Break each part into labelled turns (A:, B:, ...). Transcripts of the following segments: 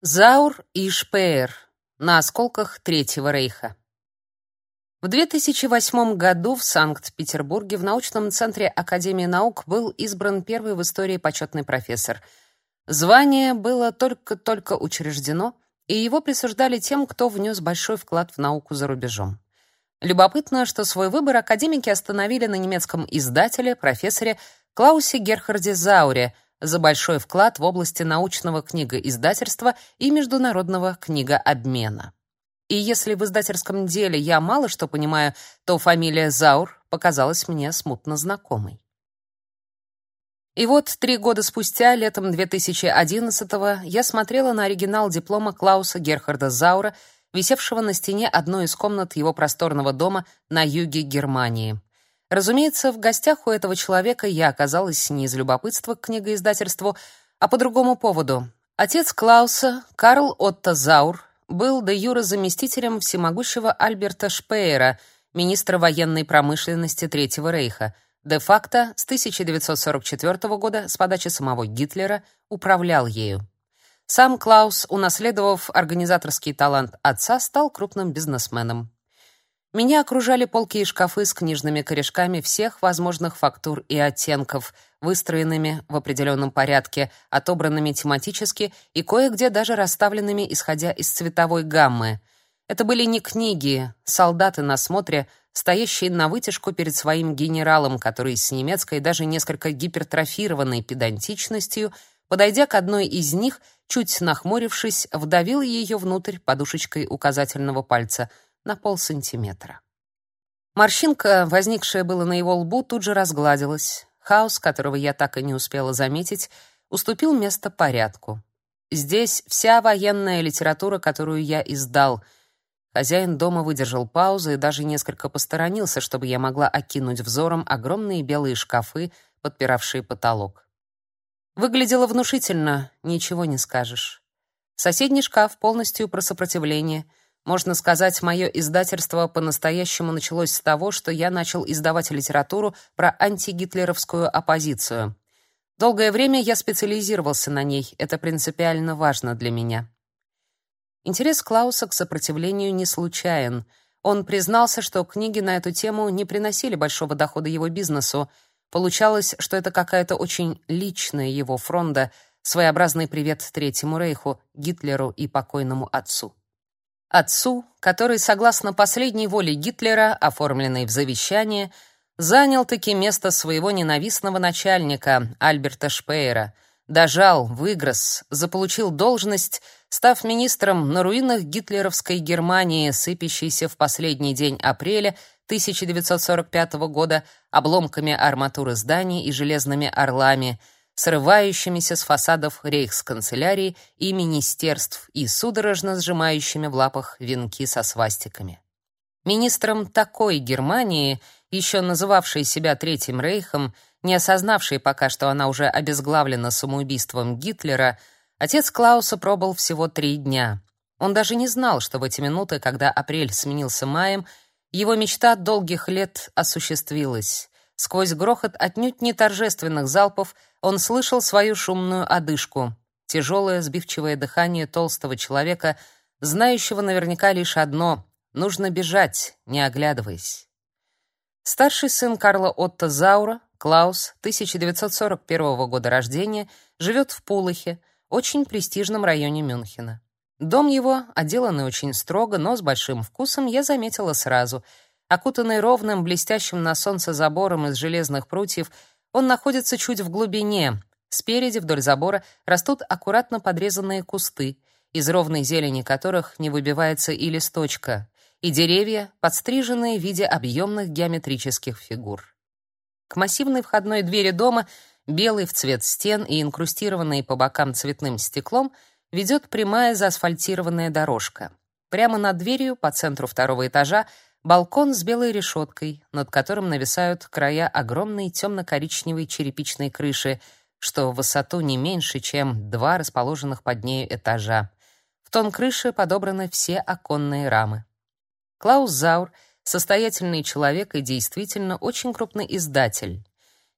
A: Заур и Шпеер на осколках Третьего рейха. В 2008 году в Санкт-Петербурге в научном центре Академии наук был избран первый в истории почетный профессор. Звание было только-только учреждено, и его присуждали тем, кто внес большой вклад в науку за рубежом. Любопытно, что свой выбор академики остановили на немецком издателе, профессоре Клаусе Герхарде Зауре — за большой вклад в области научного книгоиздательства и международного книгообмена. И если в издательском деле я мало что понимаю, то фамилия Заур показалась мне смутно знакомой. И вот три года спустя, летом 2011-го, я смотрела на оригинал диплома Клауса Герхарда Заура, висевшего на стене одной из комнат его просторного дома на юге Германии. Разумеется, в гостях у этого человека я оказалась не из любопытства к книгоиздательству, а по другому поводу. Отец Клауса, Карл Отто Заур, был де юре заместителем всемогущего Альберта Шпеера, министра военной промышленности Третьего рейха. Де-факто с 1944 года с подачи самого Гитлера управлял ею. Сам Клаус, унаследовав организаторский талант отца, стал крупным бизнесменом. Меня окружали полки и шкафы с книжными корешками всех возможных фактур и оттенков, выстроенными в определенном порядке, отобранными тематически и кое-где даже расставленными исходя из цветовой гаммы. Это были не книги, солдаты на смотре, стоящие на вытяжку перед своим генералом, который с немецкой даже несколько гипертрофированной педантичностью, подойдя к одной из них, чуть нахмурившись, вдавил ее внутрь подушечкой указательного пальца — на полсантиметра. Морщинка, возникшая было на его лбу, тут же разгладилась. Хаос, которого я так и не успела заметить, уступил место порядку. Здесь вся военная литература, которую я издал. Хозяин дома выдержал паузу и даже несколько посторонился, чтобы я могла окинуть взором огромные белые шкафы, подпиравшие потолок. Выглядело внушительно, ничего не скажешь. Соседний шкаф полностью про сопротивление — можно сказать, мое издательство по-настоящему началось с того, что я начал издавать литературу про антигитлеровскую оппозицию. Долгое время я специализировался на ней, это принципиально важно для меня. Интерес Клауса к сопротивлению не случайен. Он признался, что книги на эту тему не приносили большого дохода его бизнесу. Получалось, что это какая-то очень личная его фронта, своеобразный привет Третьему Рейху, Гитлеру и покойному отцу. Отцу, который, согласно последней воле Гитлера, оформленной в завещании, занял таки место своего ненавистного начальника Альберта Шпеера, дожал, выгрыз, заполучил должность, став министром на руинах гитлеровской Германии, сыпящейся в последний день апреля 1945 года обломками арматуры зданий и железными орлами — срывающимися с фасадов рейхсканцелярии и министерств и судорожно сжимающими в лапах венки со свастиками. Министром такой Германии, еще называвшей себя Третьим рейхом, не осознавшей пока, что она уже обезглавлена самоубийством Гитлера, отец Клауса пробыл всего три дня. Он даже не знал, что в эти минуты, когда апрель сменился маем, его мечта долгих лет осуществилась. Сквозь грохот отнюдь не торжественных залпов он слышал свою шумную одышку, тяжелое сбивчивое дыхание толстого человека, знающего наверняка лишь одно — нужно бежать, не оглядываясь. Старший сын Карла Отто Заура, Клаус, 1941 года рождения, живет в Пулахе, очень престижном районе Мюнхена. Дом его, отделанный очень строго, но с большим вкусом, я заметила сразу — Окутанный ровным, блестящим на солнце забором из железных прутьев, он находится чуть в глубине. Спереди вдоль забора растут аккуратно подрезанные кусты, из ровной зелени которых не выбивается и листочка, и деревья, подстриженные в виде объемных геометрических фигур. К массивной входной двери дома, белой в цвет стен и инкрустированной по бокам цветным стеклом, ведет прямая заасфальтированная дорожка. Прямо над дверью, по центру второго этажа, Балкон с белой решеткой, над которым нависают края огромной темно-коричневой черепичной крыши, что в высоту не меньше, чем два расположенных под нею этажа. В тон крыши подобраны все оконные рамы. Клаус Заур — состоятельный человек и действительно очень крупный издатель.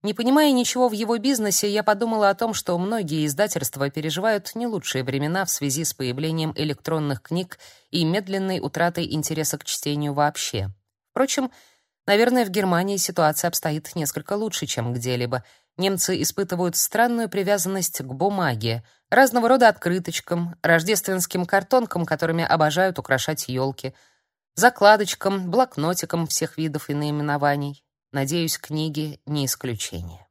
A: Не понимая ничего в его бизнесе, я подумала о том, что многие издательства переживают не лучшие времена в связи с появлением электронных книг и медленной утратой интереса к чтению вообще. Впрочем, наверное, в Германии ситуация обстоит несколько лучше, чем где-либо. Немцы испытывают странную привязанность к бумаге, разного рода открыточкам, рождественским картонкам, которыми обожают украшать елки, закладочкам, блокнотикам всех видов и наименований. Надеюсь, книги не исключение.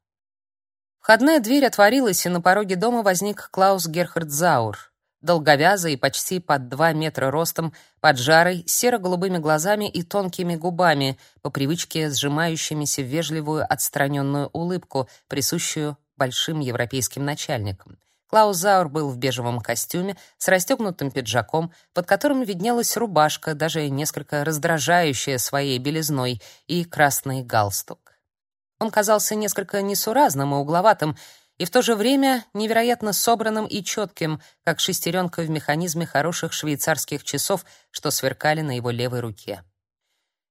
A: Входная дверь отворилась, и на пороге дома возник Клаус Герхард Заур, долговязый, почти под два метра ростом, поджарый, серо-голубыми глазами и тонкими губами, по привычке сжимающимися в вежливую отстраненную улыбку, присущую большим европейским начальникам. Клаус Заур был в бежевом костюме с расстегнутым пиджаком, под которым виднелась рубашка, даже несколько раздражающая своей белизной, и красный галстук. Он казался несколько несуразным и угловатым, и в то же время невероятно собранным и четким, как шестеренка в механизме хороших швейцарских часов, что сверкали на его левой руке.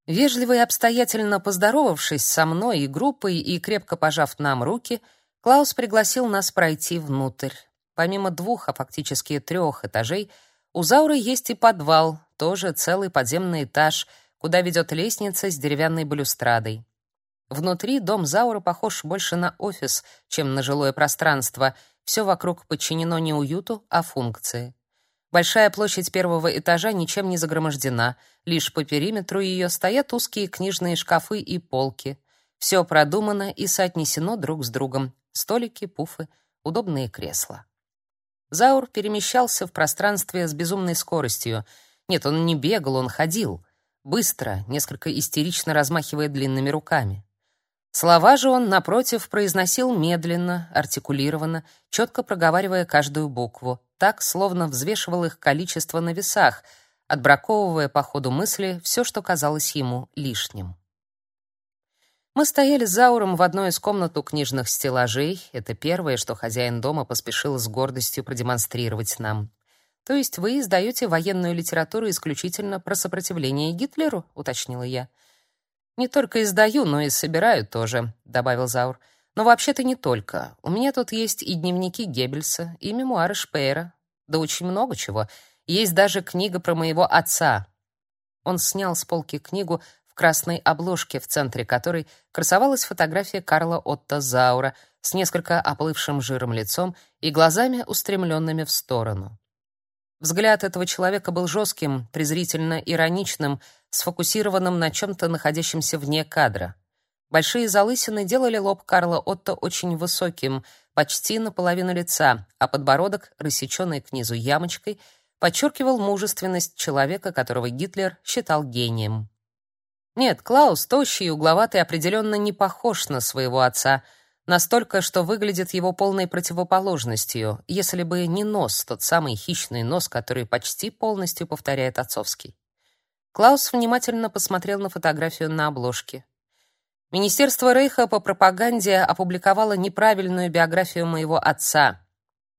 A: Вежливо и обстоятельно поздоровавшись со мной и группой и крепко пожав нам руки, Клаус пригласил нас пройти внутрь. Помимо двух, а фактически трех этажей, у Зауры есть и подвал, тоже целый подземный этаж, куда ведет лестница с деревянной балюстрадой. Внутри дом Заура похож больше на офис, чем на жилое пространство. Все вокруг подчинено не уюту, а функции. Большая площадь первого этажа ничем не загромождена, лишь по периметру ее стоят узкие книжные шкафы и полки. Все продумано и соотнесено друг с другом. Столики, пуфы, удобные кресла. Заур перемещался в пространстве с безумной скоростью. Нет, он не бегал, он ходил. Быстро, несколько истерично размахивая длинными руками. Слова же он, напротив, произносил медленно, артикулированно, четко проговаривая каждую букву, так, словно взвешивал их количество на весах, отбраковывая по ходу мысли все, что казалось ему лишним. Мы стояли с Зауром в одной из комнат у книжных стеллажей. Это первое, что хозяин дома поспешил с гордостью продемонстрировать нам. То есть вы издаете военную литературу исключительно про сопротивление Гитлеру, уточнила я. Не только издаю, но и собираю тоже, добавил Заур. Но вообще-то не только. У меня тут есть и дневники Геббельса, и мемуары Шпеера, да очень много чего. Есть даже книга про моего отца. Он снял с полки книгу красной обложке, в центре которой красовалась фотография Карла Отто Заура с несколько оплывшим жиром лицом и глазами устремленными в сторону. Взгляд этого человека был жестким, презрительно ироничным, сфокусированным на чем-то находящемся вне кадра. Большие залысины делали лоб Карла Отто очень высоким, почти наполовину лица, а подбородок, рассеченный к низу ямочкой, подчеркивал мужественность человека, которого Гитлер считал гением. Нет, Клаус, тощий и угловатый, определенно не похож на своего отца, настолько, что выглядит его полной противоположностью, если бы не нос, тот самый хищный нос, который почти полностью повторяет отцовский. Клаус внимательно посмотрел на фотографию на обложке. Министерство Рейха по пропаганде опубликовало неправильную биографию моего отца.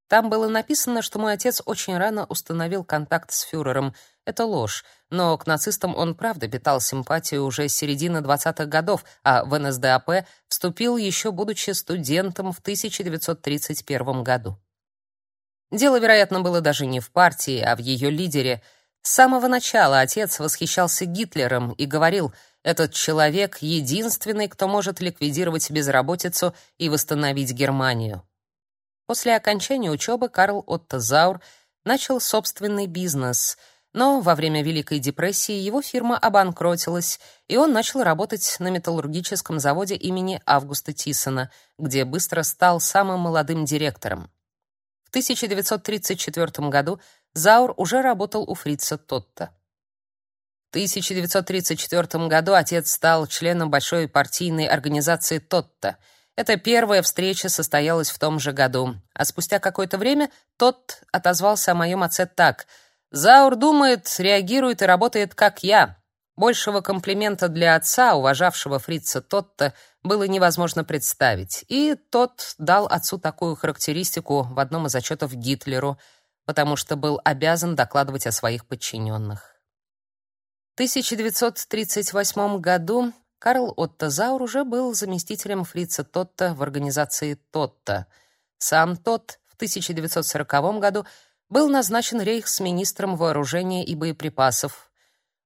A: Там было написано, что мой отец очень рано установил контакт с фюрером. Это ложь, но к нацистам он правда питал симпатию уже с середины 20-х годов, а в НСДАП вступил еще будучи студентом в 1931 году. Дело, вероятно, было даже не в партии, а в ее лидере. С самого начала отец восхищался Гитлером и говорил: "Этот человек единственный, кто может ликвидировать безработицу и восстановить Германию". После окончания учебы Карл Отто Заур начал собственный бизнес, но во время Великой депрессии его фирма обанкротилась, и он начал работать на металлургическом заводе имени Августа Тиссона, где быстро стал самым молодым директором. В 1934 году Заур уже работал у фрица Тотта. В 1934 году отец стал членом большой партийной организации Тотта — эта первая встреча состоялась в том же году, а спустя какое-то время тот отозвался о моем отце так: "Заур думает, реагирует и работает как я". Большего комплимента для отца, уважавшего фрица Тотта, было невозможно представить. И тот дал отцу такую характеристику в одном из отчетов Гитлеру, потому что был обязан докладывать о своих подчиненных. В 1938 году Карл Отто Заур уже был заместителем фрица Тотта в организации Тотта. Сам тот в 1940 году был назначен рейхсминистром вооружения и боеприпасов.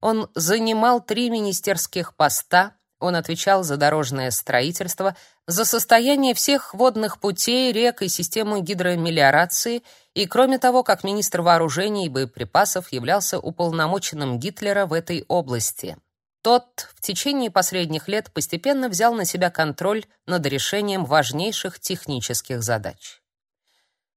A: Он занимал три министерских поста, он отвечал за дорожное строительство, за состояние всех водных путей, рек и систему гидромелиорации, и кроме того, как министр вооружений и боеприпасов являлся уполномоченным Гитлера в этой области. Тот в течение последних лет постепенно взял на себя контроль над решением важнейших технических задач.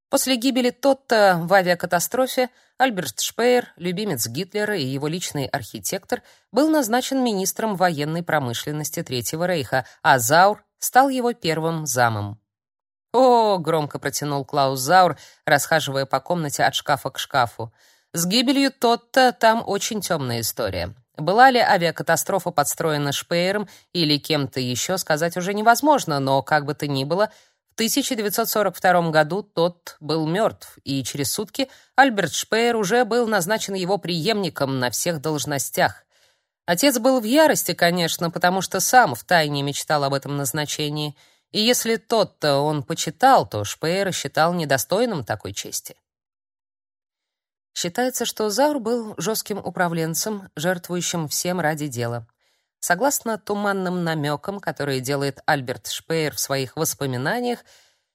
A: После гибели Тотта в авиакатастрофе Альберт Шпеер, любимец Гитлера и его личный архитектор, был назначен министром военной промышленности Третьего рейха, а Заур стал его первым замом. «О!» — громко протянул Клаус Заур, расхаживая по комнате от шкафа к шкафу. «С гибелью Тотта там очень темная история. Была ли авиакатастрофа подстроена Шпеером или кем-то еще, сказать уже невозможно, но, как бы то ни было, 1942 году тот был мертв, и через сутки Альберт Шпеер уже был назначен его преемником на всех должностях. Отец был в ярости, конечно, потому что сам втайне мечтал об этом назначении, и если тот-то он почитал, то Шпеера считал недостойным такой чести. Считается, что Заур был жестким управленцем, жертвующим всем ради дела. Согласно туманным намекам, которые делает Альберт Шпеер в своих воспоминаниях,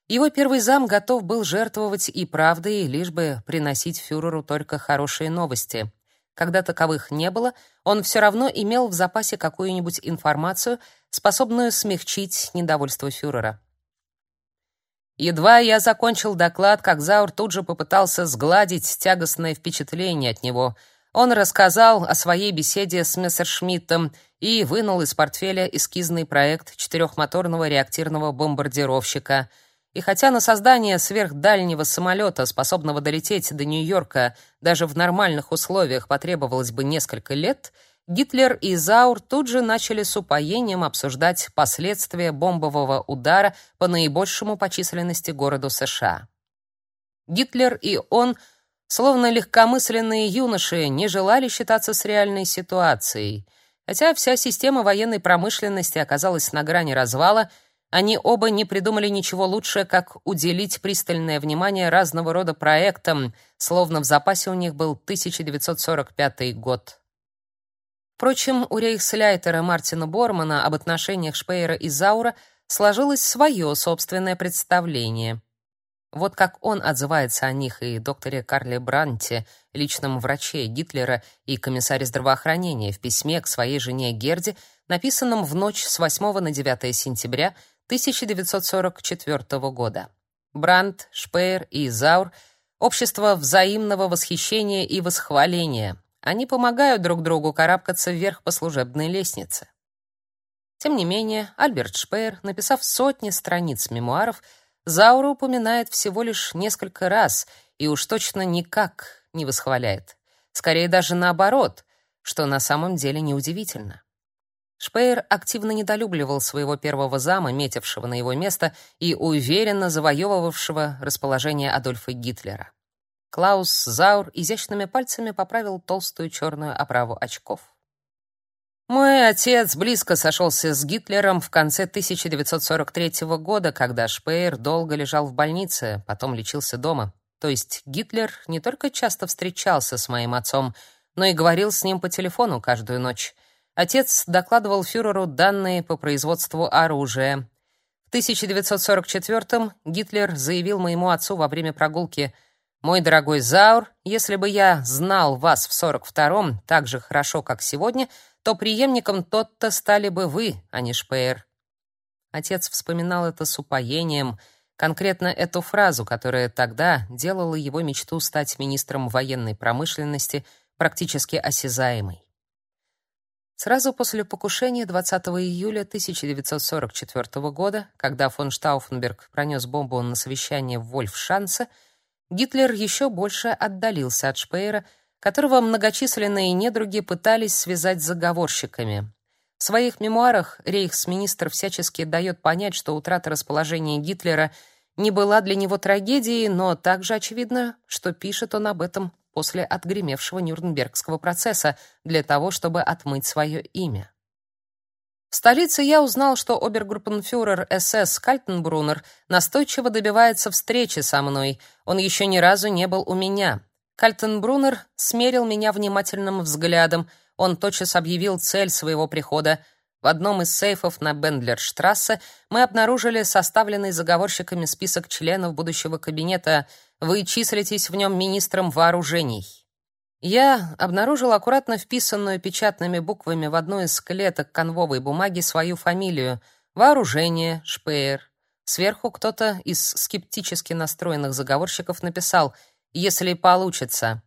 A: его первый зам готов был жертвовать и правдой, лишь бы приносить фюреру только хорошие новости. Когда таковых не было, он все равно имел в запасе какую-нибудь информацию, способную смягчить недовольство фюрера. Едва я закончил доклад, как Заур тут же попытался сгладить тягостное впечатление от него. Он рассказал о своей беседе с Мессершмиттом и вынул из портфеля эскизный проект четырехмоторного реактивного бомбардировщика. И хотя на создание сверхдальнего самолета, способного долететь до Нью-Йорка, даже в нормальных условиях потребовалось бы несколько лет, Гитлер и Заур тут же начали с упоением обсуждать последствия бомбового удара по наибольшему по численности городу США. Гитлер и он, словно легкомысленные юноши, не желали считаться с реальной ситуацией. Хотя вся система военной промышленности оказалась на грани развала, они оба не придумали ничего лучше, как уделить пристальное внимание разного рода проектам, словно в запасе у них был 1945 год. Впрочем, у рейхсляйтера Мартина Бормана об отношениях Шпеера и Заура сложилось свое собственное представление. Вот как он отзывается о них и докторе Карле Бранте, личном враче Гитлера и комиссаре здравоохранения в письме к своей жене Герде, написанном в ночь с 8 на 9 сентября 1944 года. Брандт, Шпеер и Заур — общество взаимного восхищения и восхваления, они помогают друг другу карабкаться вверх по служебной лестнице. Тем не менее, Альберт Шпеер, написав сотни страниц мемуаров, Заура упоминает всего лишь несколько раз и уж точно никак не восхваляет. Скорее даже наоборот, что на самом деле неудивительно. Шпеер активно недолюбливал своего первого зама, метившего на его место и уверенно завоевывавшего расположение Адольфа Гитлера. Клаус Заур изящными пальцами поправил толстую черную оправу очков. Мой отец близко сошелся с Гитлером в конце 1943 года, когда Шпеер долго лежал в больнице, потом лечился дома. То есть Гитлер не только часто встречался с моим отцом, но и говорил с ним по телефону каждую ночь. Отец докладывал фюреру данные по производству оружия. В 1944 Гитлер заявил моему отцу во время прогулки – мой дорогой Заур, если бы я знал вас в 42-м так же хорошо, как сегодня, то преемником тот-то стали бы вы, а не Шпеер. Отец вспоминал это с упоением, конкретно эту фразу, которая тогда делала его мечту стать министром военной промышленности практически осязаемой. Сразу после покушения 20 июля 1944 года, когда фон Штауфенберг пронес бомбу на совещание в Вольфшанце, Гитлер еще больше отдалился от Шпеера, которого многочисленные недруги пытались связать с заговорщиками. В своих мемуарах рейхсминистр всячески дает понять, что утрата расположения Гитлера не была для него трагедией, но также очевидно, что пишет он об этом после отгремевшего Нюрнбергского процесса для того, чтобы отмыть свое имя. В столице я узнал, что обергруппенфюрер СС Кальтенбруннер настойчиво добивается встречи со мной. Он еще ни разу не был у меня. Кальтенбруннер смерил меня внимательным взглядом. Он тотчас объявил цель своего прихода. В одном из сейфов на Бендлерштрассе мы обнаружили составленный заговорщиками список членов будущего кабинета. Вы числитесь в нем министром вооружений. Я обнаружил аккуратно вписанную печатными буквами в одну из клеток конвовой бумаги свою фамилию. Вооружение, Шпеер. Сверху кто-то из скептически настроенных заговорщиков написал «Если получится».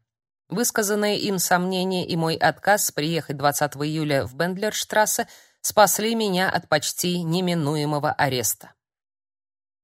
A: Высказанные им сомнения и мой отказ приехать 20 июля в Бендлерштрассе спасли меня от почти неминуемого ареста.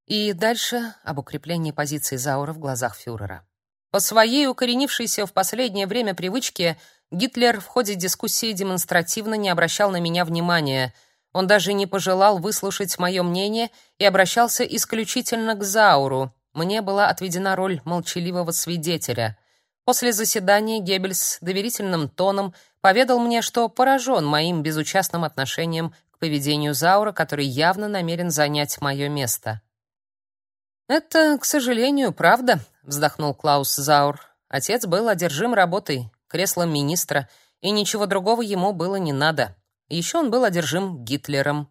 A: И дальше об укреплении позиции Заура в глазах фюрера. По своей укоренившейся в последнее время привычке Гитлер в ходе дискуссии демонстративно не обращал на меня внимания. Он даже не пожелал выслушать мое мнение и обращался исключительно к Зауру. Мне была отведена роль молчаливого свидетеля. После заседания Геббельс доверительным тоном поведал мне, что поражен моим безучастным отношением к поведению Заура, который явно намерен занять мое место. Это, к сожалению, правда, вздохнул Клаус Заур. Отец был одержим работой, креслом министра, и ничего другого ему было не надо. Еще он был одержим Гитлером.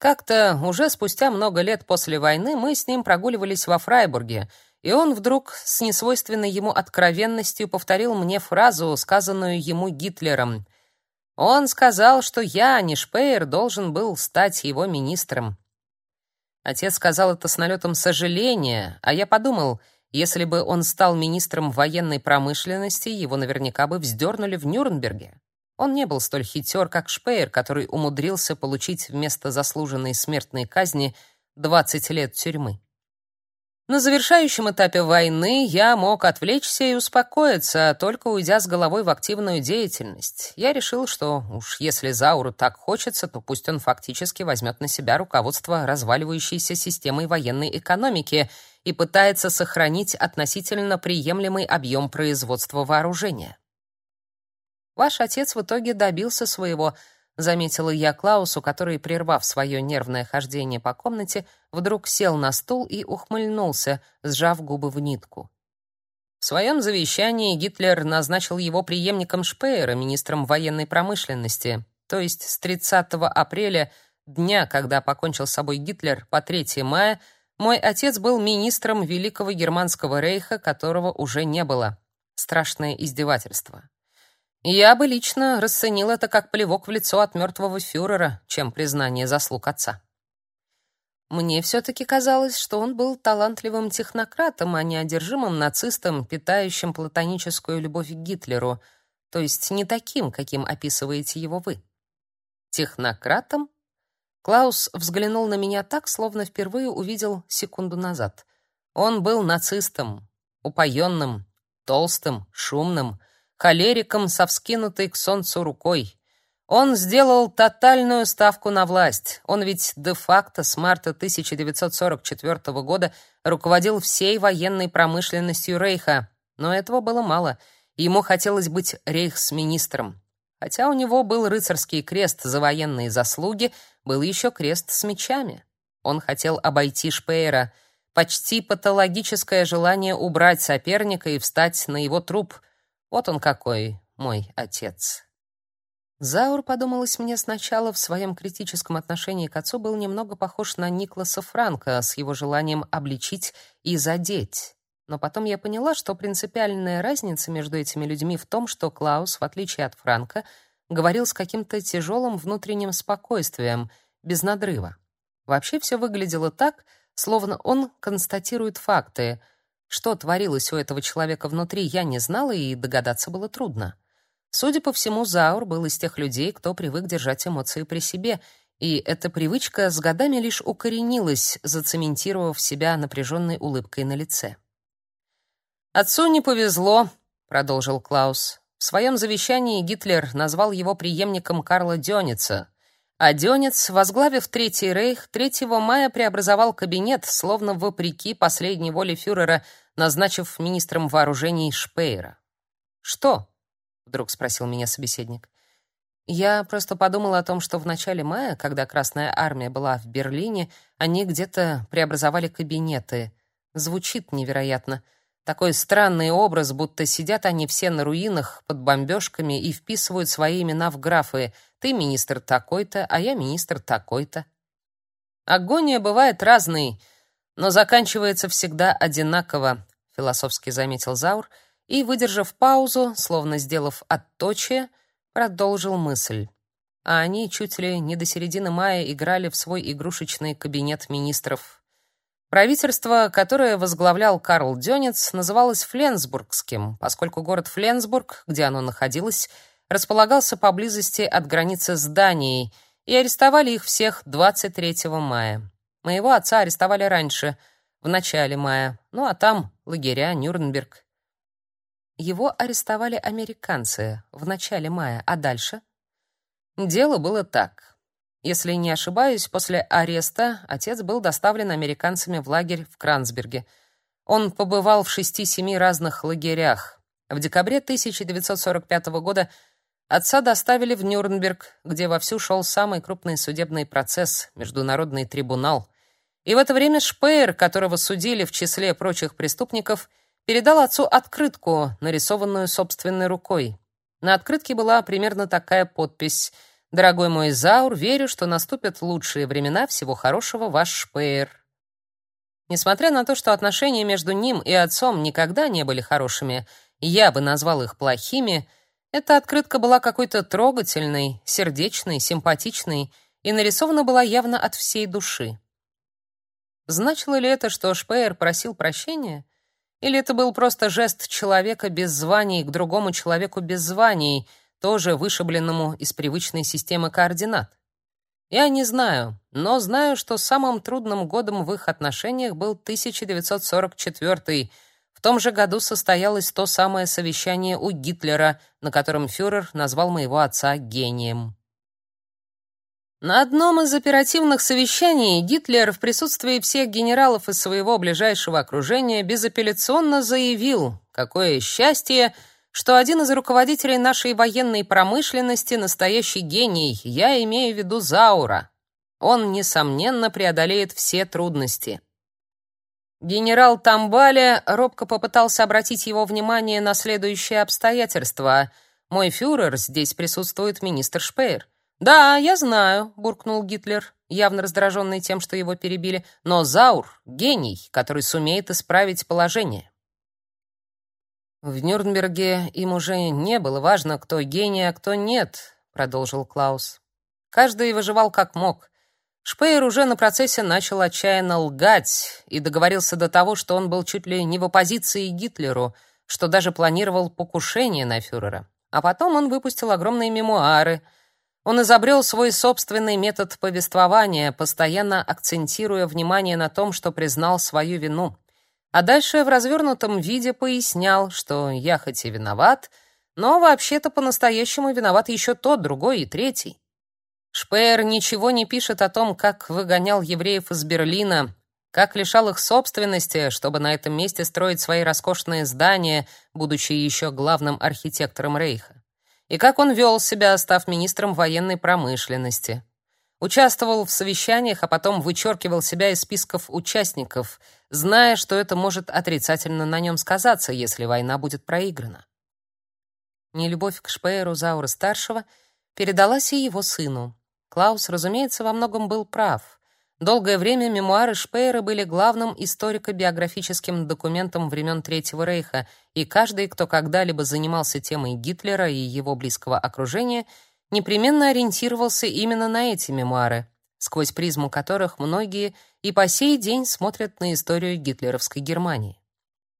A: Как-то уже спустя много лет после войны мы с ним прогуливались во Фрайбурге, и он вдруг с несвойственной ему откровенностью повторил мне фразу, сказанную ему Гитлером. Он сказал, что я, а не Шпеер, должен был стать его министром. Отец сказал это с налетом сожаления, а я подумал, если бы он стал министром военной промышленности, его наверняка бы вздернули в Нюрнберге. Он не был столь хитер, как Шпеер, который умудрился получить вместо заслуженной смертной казни 20 лет тюрьмы. На завершающем этапе войны я мог отвлечься и успокоиться, только уйдя с головой в активную деятельность. Я решил, что уж если Зауру так хочется, то пусть он фактически возьмет на себя руководство разваливающейся системой военной экономики и пытается сохранить относительно приемлемый объем производства вооружения. Ваш отец в итоге добился своего, заметила я Клаусу, который, прервав свое нервное хождение по комнате, вдруг сел на стул и ухмыльнулся, сжав губы в нитку. В своем завещании Гитлер назначил его преемником Шпеера, министром военной промышленности, то есть с 30 апреля, дня, когда покончил с собой Гитлер, по 3 мая, мой отец был министром Великого Германского рейха, которого уже не было. Страшное издевательство. Я бы лично расценил это как плевок в лицо от мертвого фюрера, чем признание заслуг отца. Мне все-таки казалось, что он был талантливым технократом, а не одержимым нацистом, питающим платоническую любовь к Гитлеру, то есть не таким, каким описываете его вы. Технократом? Клаус взглянул на меня так, словно впервые увидел секунду назад. Он был нацистом, упоенным, толстым, шумным, холериком со вскинутой к солнцу рукой. Он сделал тотальную ставку на власть. Он ведь де-факто с марта 1944 года руководил всей военной промышленностью Рейха. Но этого было мало. Ему хотелось быть рейхсминистром. Хотя у него был рыцарский крест за военные заслуги, был еще крест с мечами. Он хотел обойти Шпеера. Почти патологическое желание убрать соперника и встать на его труп — вот он какой, мой отец. Заур, подумалось мне сначала, в своем критическом отношении к отцу был немного похож на Никласа Франка с его желанием обличить и задеть. Но потом я поняла, что принципиальная разница между этими людьми в том, что Клаус, в отличие от Франка, говорил с каким-то тяжелым внутренним спокойствием, без надрыва. Вообще все выглядело так, словно он констатирует факты — что творилось у этого человека внутри, я не знала и догадаться было трудно. Судя по всему, Заур был из тех людей, кто привык держать эмоции при себе, и эта привычка с годами лишь укоренилась, зацементировав себя напряженной улыбкой на лице. «Отцу не повезло», — продолжил Клаус. В своем завещании Гитлер назвал его преемником Карла Дёница — а Дёнец, возглавив Третий рейх, 3 мая преобразовал кабинет, словно вопреки последней воле фюрера, назначив министром вооружений Шпеера. «Что?» — вдруг спросил меня собеседник. Я просто подумала о том, что в начале мая, когда Красная армия была в Берлине, они где-то преобразовали кабинеты. Звучит невероятно. Такой странный образ, будто сидят они все на руинах под бомбежками и вписывают свои имена в графы. Ты министр такой-то, а я министр такой-то. Агония бывает разной, но заканчивается всегда одинаково, философски заметил Заур и, выдержав паузу, словно сделав отточие, продолжил мысль. А они чуть ли не до середины мая играли в свой игрушечный кабинет министров. Правительство, которое возглавлял Карл Дёнец, называлось Фленсбургским, поскольку город Фленсбург, где оно находилось, располагался поблизости от границы с Данией, и арестовали их всех 23 мая. Моего отца арестовали раньше, в начале мая. Ну а там лагеря, Нюрнберг. Его арестовали американцы в начале мая, а дальше? Дело было так. Если не ошибаюсь, после ареста отец был доставлен американцами в лагерь в Кранцберге. Он побывал в шести-семи разных лагерях. В декабре 1945 года отца доставили в Нюрнберг, где вовсю шел самый крупный судебный процесс, международный трибунал. И в это время Шпеер, которого судили в числе прочих преступников, передал отцу открытку, нарисованную собственной рукой. На открытке была примерно такая подпись: "Дорогой мой Заур, верю, что наступят лучшие времена, всего хорошего, ваш Шпеер". Несмотря на то, что отношения между ним и отцом никогда не были хорошими, я бы назвал их плохими, эта открытка была какой-то трогательной, сердечной, симпатичной и нарисована была явно от всей души. Значило ли это, что Шпеер просил прощения? Или это был просто жест человека без званий к другому человеку без званий, тоже вышибленному из привычной системы координат? Я не знаю, но знаю, что самым трудным годом в их отношениях был 1944 В том же году состоялось то самое совещание у Гитлера, на котором фюрер назвал моего отца гением. На одном из оперативных совещаний Гитлер в присутствии всех генералов из своего ближайшего окружения безапелляционно заявил, какое счастье, что один из руководителей нашей военной промышленности настоящий гений, я имею в виду Заура. Он несомненно преодолеет все трудности. Генерал Тамбале робко попытался обратить его внимание на следующее обстоятельство. Мой фюрер, здесь присутствует министр Шпеер. «Да, я знаю», — буркнул Гитлер, явно раздраженный тем, что его перебили, «но Заур — гений, который сумеет исправить положение». «В Нюрнберге им уже не было важно, кто гений, а кто нет», — продолжил Клаус. «Каждый выживал как мог. Шпеер уже на процессе начал отчаянно лгать и договорился до того, что он был чуть ли не в оппозиции Гитлеру, что даже планировал покушение на фюрера. А потом он выпустил огромные мемуары — он изобрел свой собственный метод повествования, постоянно акцентируя внимание на том, что признал свою вину. А дальше в развернутом виде пояснял, что я хоть и виноват, но вообще-то по-настоящему виноват еще тот, другой и третий. Шпеер ничего не пишет о том, как выгонял евреев из Берлина, как лишал их собственности, чтобы на этом месте строить свои роскошные здания, будучи еще главным архитектором Рейха и как он вел себя, став министром военной промышленности. Участвовал в совещаниях, а потом вычеркивал себя из списков участников, зная, что это может отрицательно на нем сказаться, если война будет проиграна. Нелюбовь к Шпееру Заура-старшего передалась и его сыну. Клаус, разумеется, во многом был прав. Долгое время мемуары Шпеера были главным историко-биографическим документом времен Третьего Рейха, и каждый, кто когда-либо занимался темой Гитлера и его близкого окружения, непременно ориентировался именно на эти мемуары, сквозь призму которых многие и по сей день смотрят на историю гитлеровской Германии.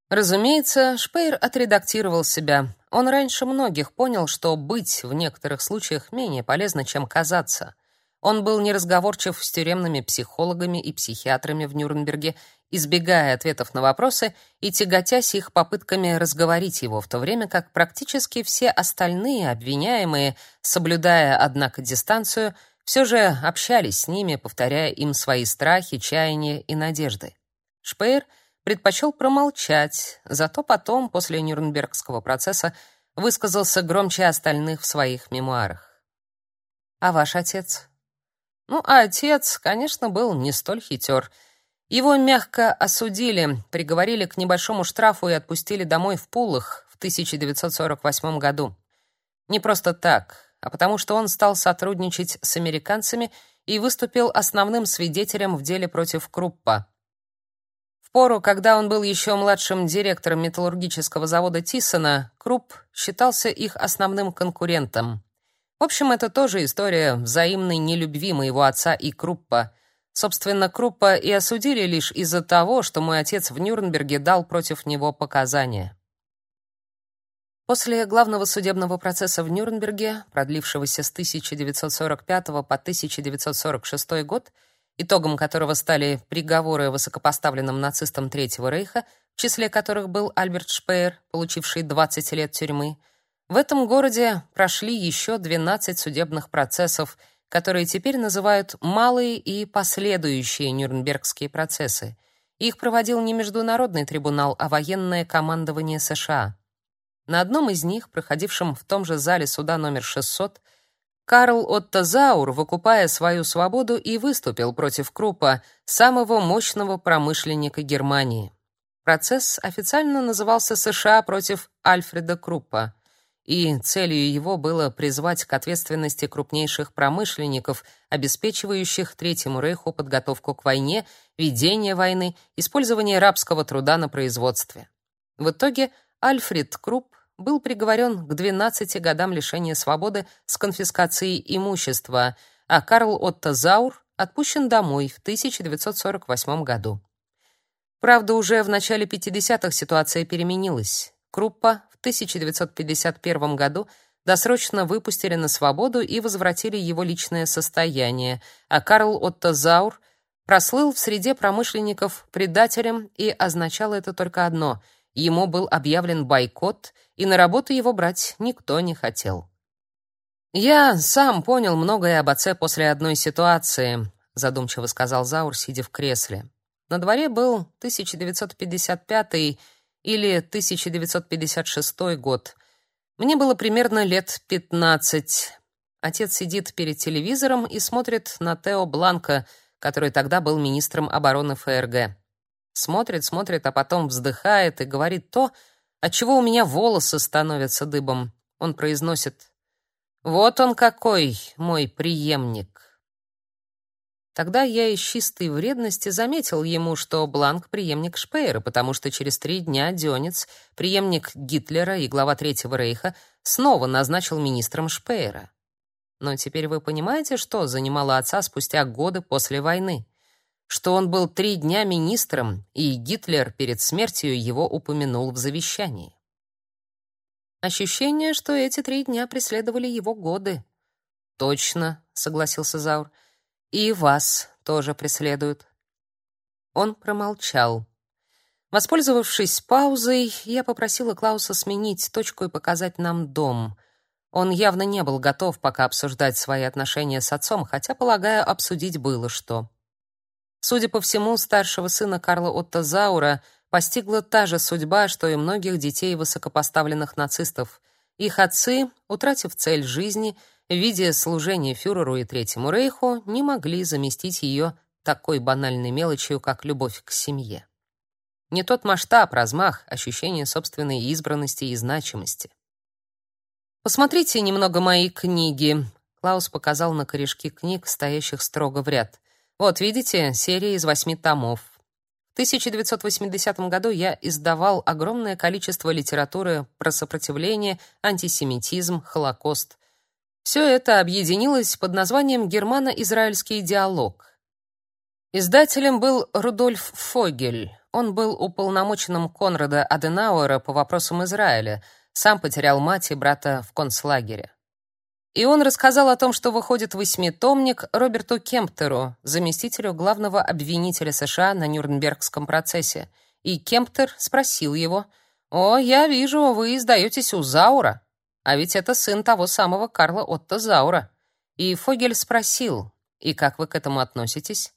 A: Разумеется, Шпеер отредактировал себя. Он раньше многих понял, что быть в некоторых случаях менее полезно, чем казаться. Он был неразговорчив с тюремными психологами и психиатрами в Нюрнберге, избегая ответов на вопросы и тяготясь их попытками разговорить его, в то время как практически все остальные обвиняемые, соблюдая, однако, дистанцию, все же общались с ними, повторяя им свои страхи, чаяния и надежды. Шпеер предпочел промолчать, зато потом, после Нюрнбергского процесса, высказался громче остальных в своих мемуарах. А ваш отец? Ну, а отец, конечно, был не столь хитер. Его мягко осудили, приговорили к небольшому штрафу и отпустили домой в Пулах в 1948 году. Не просто так, а потому что он стал сотрудничать с американцами и выступил основным свидетелем в деле против Круппа. В пору, когда он был еще младшим директором металлургического завода Тиссона, Крупп считался их основным конкурентом. В общем, это тоже история взаимной нелюбви моего отца и Круппа. Собственно, Круппа и осудили лишь из-за того, что мой отец в Нюрнберге дал против него показания. После главного судебного процесса в Нюрнберге, продлившегося с 1945 по 1946 год, итогом которого стали приговоры высокопоставленным нацистам Третьего рейха, в числе которых был Альберт Шпеер, получивший 20 лет тюрьмы, в этом городе прошли еще 12 судебных процессов, которые теперь называют малые и последующие Нюрнбергские процессы. Их проводил не международный трибунал, а военное командование США. На одном из них, проходившем в том же зале суда номер 600, Карл Отто Заур, выкупая свою свободу, и выступил против Круппа, самого мощного промышленника Германии. Процесс официально назывался США против Альфреда Круппа и целью его было призвать к ответственности крупнейших промышленников, обеспечивающих Третьему Рейху подготовку к войне, ведение войны, использование рабского труда на производстве. В итоге Альфред Крупп был приговорен к 12 годам лишения свободы с конфискацией имущества, а Карл Отто Заур отпущен домой в 1948 году. Правда, уже в начале 50-х ситуация переменилась. Круппа 1951 году досрочно выпустили на свободу и возвратили его личное состояние, а Карл Отто Заур прослыл в среде промышленников предателем, и означало это только одно — ему был объявлен бойкот, и на работу его брать никто не хотел. «Я сам понял многое об отце после одной ситуации», — задумчиво сказал Заур, сидя в кресле. На дворе был 1955 или 1956 год. Мне было примерно лет 15. Отец сидит перед телевизором и смотрит на Тео Бланка, который тогда был министром обороны ФРГ. Смотрит, смотрит, а потом вздыхает и говорит то, от чего у меня волосы становятся дыбом. Он произносит: "Вот он какой, мой преемник". Тогда я из чистой вредности заметил ему, что Бланк — преемник Шпеера, потому что через три дня Дёнец, преемник Гитлера и глава Третьего Рейха, снова назначил министром Шпеера. Но теперь вы понимаете, что занимало отца спустя годы после войны? Что он был три дня министром, и Гитлер перед смертью его упомянул в завещании. Ощущение, что эти три дня преследовали его годы. «Точно», — согласился Заур. И вас тоже преследуют. Он промолчал. Воспользовавшись паузой, я попросила Клауса сменить точку и показать нам дом. Он явно не был готов пока обсуждать свои отношения с отцом, хотя, полагаю, обсудить было что. Судя по всему, старшего сына Карла Отто Заура постигла та же судьба, что и многих детей высокопоставленных нацистов. Их отцы, утратив цель жизни, виде служения фюреру и Третьему Рейху не могли заместить ее такой банальной мелочью, как любовь к семье. Не тот масштаб, размах, ощущение собственной избранности и значимости. Посмотрите немного мои книги. Клаус показал на корешки книг, стоящих строго в ряд. Вот, видите, серия из восьми томов. В 1980 году я издавал огромное количество литературы про сопротивление, антисемитизм, Холокост. Все это объединилось под названием «Германо-израильский диалог». Издателем был Рудольф Фогель. Он был уполномоченным Конрада Аденауэра по вопросам Израиля, сам потерял мать и брата в концлагере. И он рассказал о том, что выходит восьмитомник Роберту Кемптеру, заместителю главного обвинителя США на Нюрнбергском процессе. И Кемптер спросил его, «О, я вижу, вы издаетесь у Заура». А ведь это сын того самого Карла Отто Заура. И Фогель спросил: "И как вы к этому относитесь?"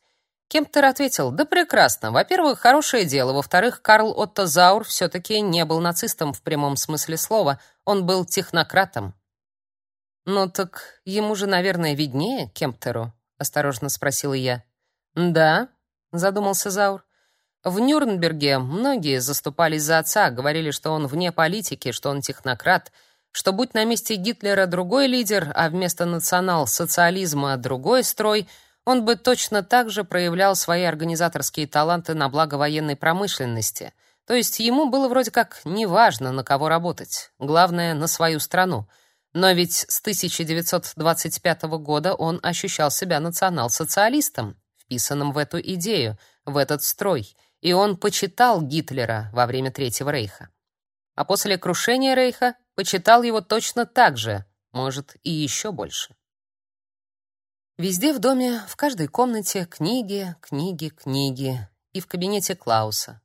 A: Кемптер ответил: "Да прекрасно. Во-первых, хорошее дело. Во-вторых, Карл Отто Заур все таки не был нацистом в прямом смысле слова. Он был технократом". «Ну так ему же, наверное, виднее, Кемптеру», — осторожно спросила я. «Да», — задумался Заур. «В Нюрнберге многие заступались за отца, говорили, что он вне политики, что он технократ, что будь на месте Гитлера другой лидер, а вместо национал-социализма другой строй, он бы точно так же проявлял свои организаторские таланты на благо военной промышленности. То есть ему было вроде как неважно, на кого работать, главное — на свою страну. Но ведь с 1925 года он ощущал себя национал-социалистом, вписанным в эту идею, в этот строй, и он почитал Гитлера во время Третьего рейха. А после крушения рейха почитал его точно так же, может, и еще больше. Везде в доме, в каждой комнате книги, книги, книги. И в кабинете Клауса.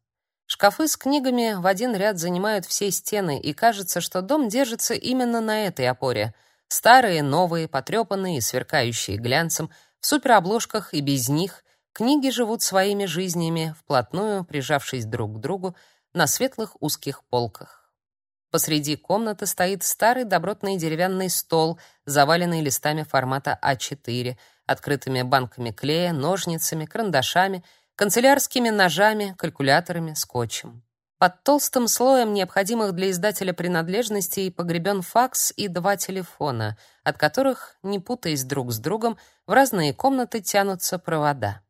A: Шкафы с книгами в один ряд занимают все стены, и кажется, что дом держится именно на этой опоре. Старые, новые, потрепанные и сверкающие глянцем, в суперобложках и без них, книги живут своими жизнями, вплотную прижавшись друг к другу на светлых узких полках. Посреди комнаты стоит старый добротный деревянный стол, заваленный листами формата А4, открытыми банками клея, ножницами, карандашами — канцелярскими ножами, калькуляторами, скотчем. Под толстым слоем необходимых для издателя принадлежностей погребен факс и два телефона, от которых, не путаясь друг с другом, в разные комнаты тянутся провода.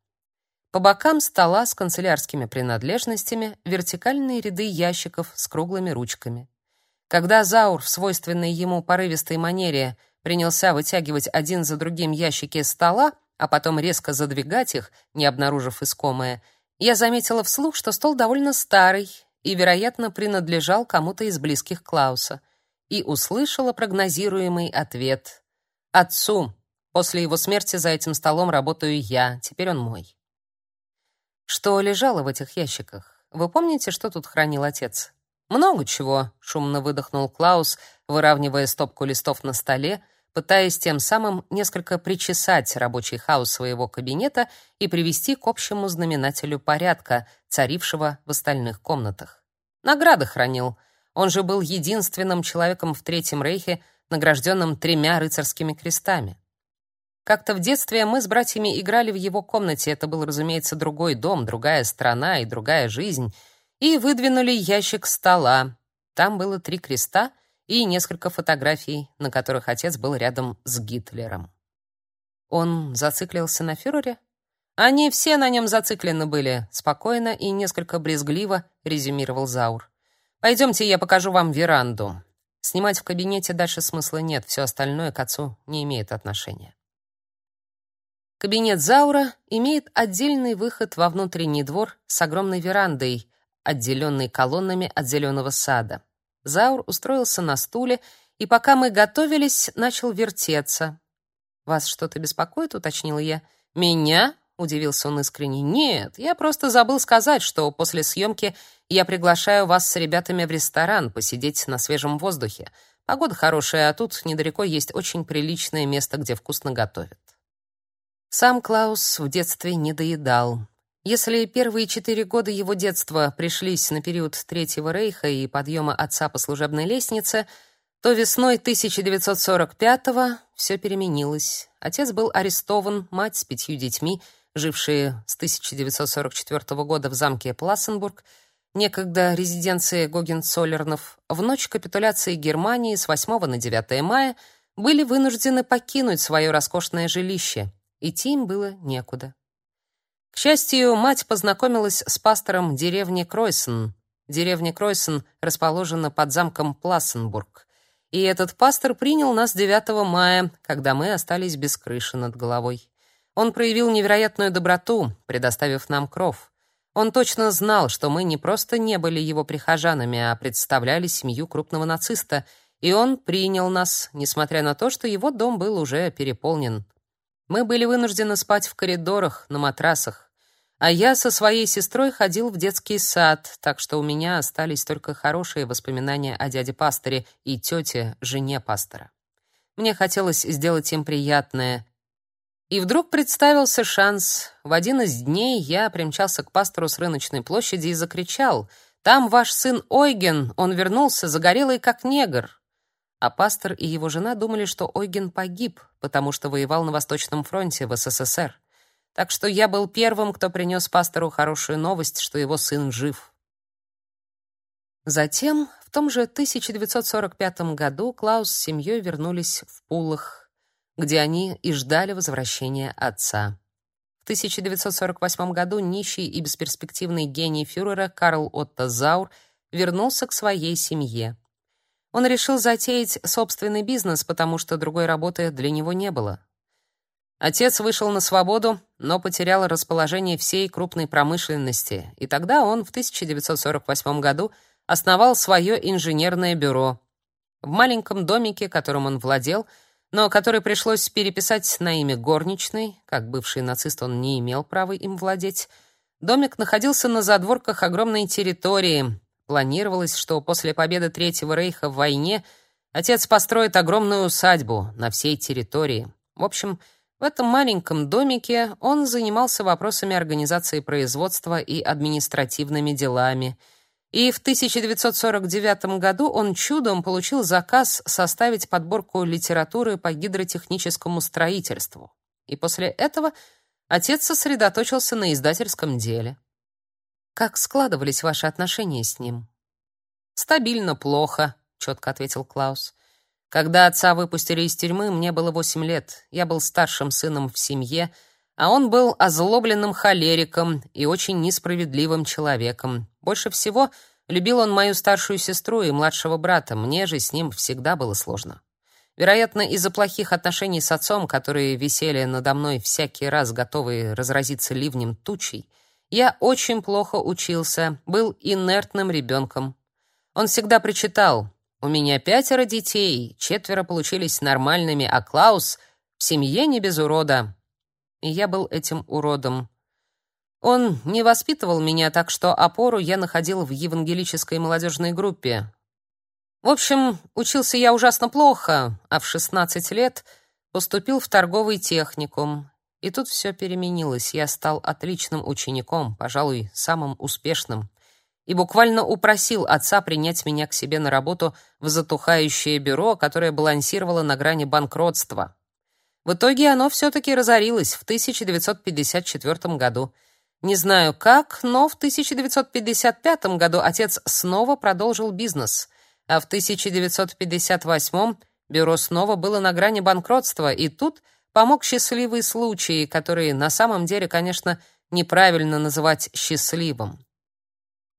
A: По бокам стола с канцелярскими принадлежностями вертикальные ряды ящиков с круглыми ручками. Когда Заур в свойственной ему порывистой манере принялся вытягивать один за другим ящики стола, а потом резко задвигать их, не обнаружив искомое, я заметила вслух, что стол довольно старый и, вероятно, принадлежал кому-то из близких Клауса, и услышала прогнозируемый ответ. «Отцу. После его смерти за этим столом работаю я, теперь он мой». Что лежало в этих ящиках? Вы помните, что тут хранил отец? Много чего, шумно выдохнул Клаус, выравнивая стопку листов на столе, пытаясь тем самым несколько причесать рабочий хаос своего кабинета и привести к общему знаменателю порядка, царившего в остальных комнатах. Награды хранил. Он же был единственным человеком в Третьем Рейхе, награжденным тремя рыцарскими крестами. Как-то в детстве мы с братьями играли в его комнате, это был, разумеется, другой дом, другая страна и другая жизнь, и выдвинули ящик стола. Там было три креста — и несколько фотографий, на которых отец был рядом с Гитлером. Он зациклился на фюрере? Они все на нем зациклены были, спокойно и несколько брезгливо резюмировал Заур. Пойдемте, я покажу вам веранду. Снимать в кабинете дальше смысла нет, все остальное к отцу не имеет отношения. Кабинет Заура имеет отдельный выход во внутренний двор с огромной верандой, отделенной колоннами от зеленого сада. Заур устроился на стуле и, пока мы готовились, начал вертеться. «Вас что-то беспокоит?» — уточнила я. «Меня?» — удивился он искренне. «Нет, я просто забыл сказать, что после съемки я приглашаю вас с ребятами в ресторан посидеть на свежем воздухе. Погода хорошая, а тут недалеко есть очень приличное место, где вкусно готовят». Сам Клаус в детстве не доедал. Если первые четыре года его детства пришлись на период Третьего рейха и подъема отца по служебной лестнице, то весной 1945-го все переменилось. Отец был арестован, мать с пятью детьми, жившие с 1944 года в замке Плассенбург, некогда резиденция Гогенцоллернов, в ночь капитуляции Германии с 8 на 9 мая были вынуждены покинуть свое роскошное жилище. Идти им было некуда. К счастью, мать познакомилась с пастором деревни Кройсен. Деревня Кройсен расположена под замком Плассенбург. И этот пастор принял нас 9 мая, когда мы остались без крыши над головой. Он проявил невероятную доброту, предоставив нам кров. Он точно знал, что мы не просто не были его прихожанами, а представляли семью крупного нациста, и он принял нас, несмотря на то, что его дом был уже переполнен. Мы были вынуждены спать в коридорах, на матрасах. А я со своей сестрой ходил в детский сад, так что у меня остались только хорошие воспоминания о дяде пасторе и тете, жене пастора. Мне хотелось сделать им приятное. И вдруг представился шанс. В один из дней я примчался к пастору с рыночной площади и закричал: "Там ваш сын Ойген, он вернулся, загорелый как негр". а пастор и его жена думали, что Ойген погиб, потому что воевал на Восточном фронте в СССР. Так что я был первым, кто принес пастору хорошую новость, что его сын жив. Затем, в том же 1945 году, Клаус с семьей вернулись в Пулах, где они и ждали возвращения отца. В 1948 году нищий и бесперспективный гений фюрера Карл Отто Заур вернулся к своей семье. Он решил затеять собственный бизнес, потому что другой работы для него не было. Отец вышел на свободу, но потерял расположение всей крупной промышленности, и тогда он в 1948 году основал свое инженерное бюро. В маленьком домике, которым он владел, но который пришлось переписать на имя горничной, как бывший нацист он не имел права им владеть, домик находился на задворках огромной территории. Планировалось, что после победы Третьего рейха в войне отец построит огромную усадьбу на всей территории. В общем, в этом маленьком домике он занимался вопросами организации производства и административными делами. И в 1949 году он чудом получил заказ составить подборку литературы по гидротехническому строительству. И после этого отец сосредоточился на издательском деле. Как складывались ваши отношения с ним? Стабильно плохо, четко ответил Клаус. Когда отца выпустили из тюрьмы, мне было восемь лет. Я был старшим сыном в семье, а он был озлобленным холериком и очень несправедливым человеком. Больше всего любил он мою старшую сестру и младшего брата. Мне же с ним всегда было сложно. Вероятно, из-за плохих отношений с отцом, которые висели надо мной всякий раз, готовые разразиться ливнем тучей, я очень плохо учился, был инертным ребенком. Он всегда причитал: у меня пятеро детей, четверо получились нормальными, а Клаус в семье не без урода. И я был этим уродом. Он не воспитывал меня, так что опору я находил в евангелической молодежной группе. В общем, учился я ужасно плохо, а в 16 лет поступил в торговый техникум. И тут все переменилось. Я стал отличным учеником, пожалуй, самым успешным и буквально упросил отца принять меня к себе на работу в затухающее бюро, которое балансировало на грани банкротства. В итоге оно все-таки разорилось в 1954 году. Не знаю как, но в 1955 году отец снова продолжил бизнес, а в 1958 бюро снова было на грани банкротства, и тут помог счастливый случай, который на самом деле, конечно, неправильно называть счастливым.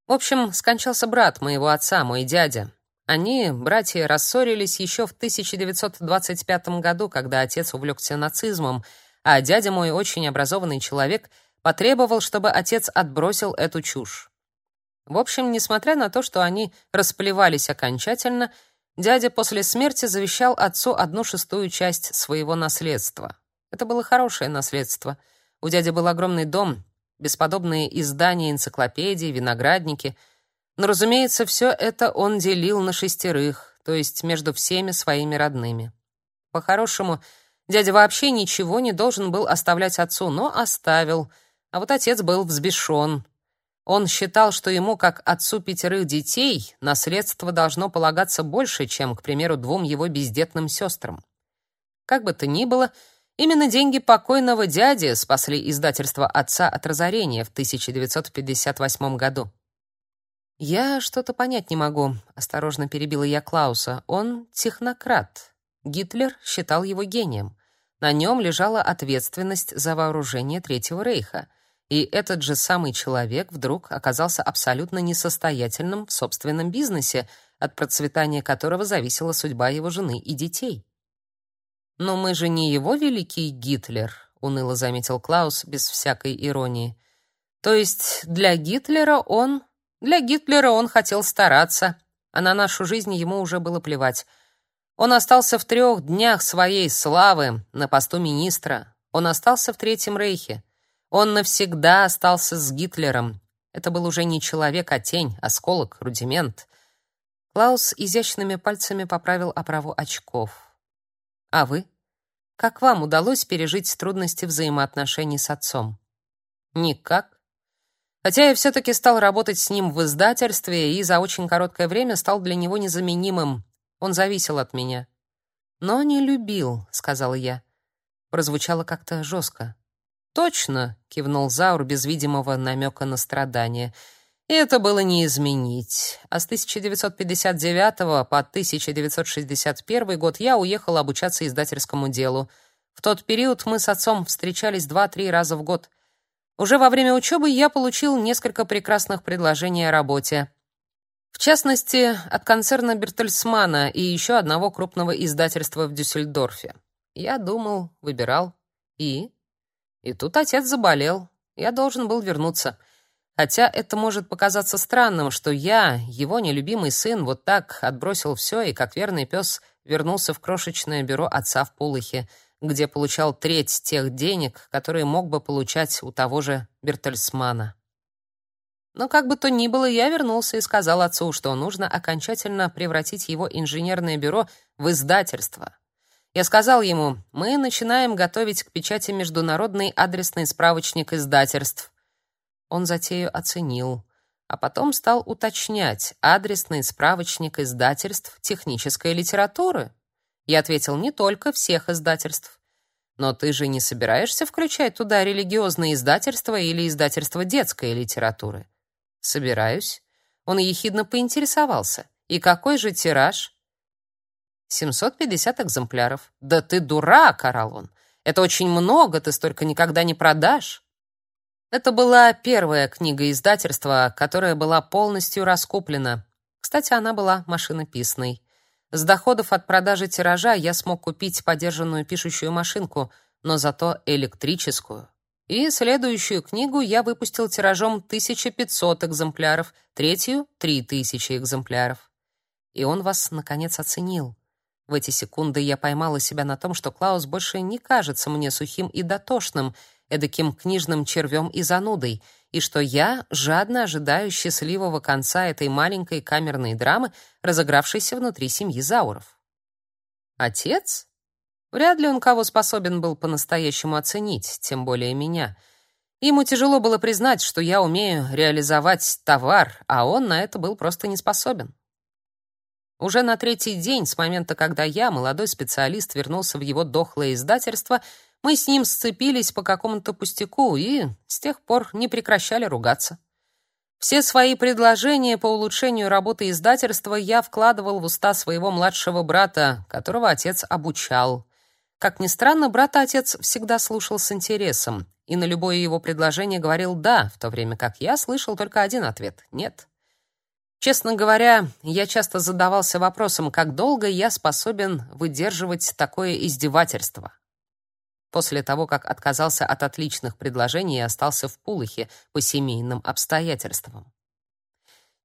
A: В общем, скончался брат моего отца, мой дядя. Они, братья, рассорились еще в 1925 году, когда отец увлекся нацизмом, а дядя мой, очень образованный человек, потребовал, чтобы отец отбросил эту чушь. В общем, несмотря на то, что они расплевались окончательно, дядя после смерти завещал отцу одну шестую часть своего наследства. Это было хорошее наследство. У дяди был огромный дом, бесподобные издания энциклопедий, виноградники. Но, разумеется, все это он делил на шестерых, то есть между всеми своими родными. По-хорошему, дядя вообще ничего не должен был оставлять отцу, но оставил. А вот отец был взбешен. Он считал, что ему, как отцу пятерых детей, наследство должно полагаться больше, чем, к примеру, двум его бездетным сестрам. Как бы то ни было, Именно деньги покойного дяди спасли издательство отца от разорения в 1958 году. Я что-то понять не могу, осторожно перебила я Клауса. Он технократ. Гитлер считал его гением. На нем лежала ответственность за вооружение Третьего рейха. И этот же самый человек вдруг оказался абсолютно несостоятельным в собственном бизнесе, от процветания которого зависела судьба его жены и детей. Но мы же не его великий Гитлер, уныло заметил Клаус без всякой иронии. То есть для Гитлера он, для Гитлера он хотел стараться, а на нашу жизнь ему уже было плевать. Он остался в трех днях своей славы на посту министра. Он остался в Третьем рейхе. Он навсегда остался с Гитлером. Это был уже не человек, а тень, осколок, рудимент. Клаус изящными пальцами поправил оправу очков. А вы? Как вам удалось пережить трудности взаимоотношений с отцом? Никак. Хотя я все таки стал работать с ним в издательстве и за очень короткое время стал для него незаменимым. Он зависел от меня. Но не любил, сказала я. Прозвучало как-то жестко. Точно, кивнул Заур без видимого намека на страдание. Это было не изменить. А с 1959 по 1961 год я уехал обучаться издательскому делу. В тот период мы с отцом встречались два-три раза в год. Уже во время учебы я получил несколько прекрасных предложений о работе. В частности, от концерна Бертельсмана и еще одного крупного издательства в Дюссельдорфе. Я думал, выбирал. И? И тут отец заболел. Я должен был вернуться. Хотя это может показаться странным, что я, его нелюбимый сын, вот так отбросил все и, как верный пес, вернулся в крошечное бюро отца в Пулыхе, где получал треть тех денег, которые мог бы получать у того же Бертельсмана. Но как бы то ни было, я вернулся и сказал отцу, что нужно окончательно превратить его инженерное бюро в издательство. Я сказал ему: "Мы начинаем готовить к печати международный адресный справочник издательств". Он затею оценил, а потом стал уточнять: "Адресный справочник издательств технической литературы?" Я ответил: "Не только всех издательств. Но ты же не собираешься включать туда религиозные издательства или издательства детской литературы?" Собираюсь. Он ехидно поинтересовался: "И какой же тираж?" «750 экземпляров». «Да ты дурак!» — орал он. «Это очень много, ты столько никогда не продашь». Это была первая книга издательства, которая была полностью раскуплена. Кстати, она была машинописной. С доходов от продажи тиража я смог купить подержанную пишущую машинку, но зато электрическую. И следующую книгу я выпустил тиражом 1500 экземпляров, третью — 3000 экземпляров. И он вас, наконец, оценил. В эти секунды я поймала себя на том, что Клаус больше не кажется мне сухим и дотошным, эдаким книжным червем и занудой, и что я жадно ожидаю счастливого конца этой маленькой камерной драмы, разыгравшейся внутри семьи Зауров. Отец? Вряд ли он кого способен был по-настоящему оценить, тем более меня. Ему тяжело было признать, что я умею реализовать товар, а он на это был просто не способен. Уже на третий день с момента, когда я, молодой специалист, вернулся в его дохлое издательство, мы с ним сцепились по какому-то пустяку и с тех пор не прекращали ругаться. Все свои предложения по улучшению работы издательства я вкладывал в уста своего младшего брата, которого отец обучал. Как ни странно, брата отец всегда слушал с интересом и на любое его предложение говорил «да», в то время как я слышал только один ответ «нет». Честно говоря, я часто задавался вопросом, как долго я способен выдерживать такое издевательство. После того, как отказался от отличных предложений и остался в Пулыхе по семейным обстоятельствам.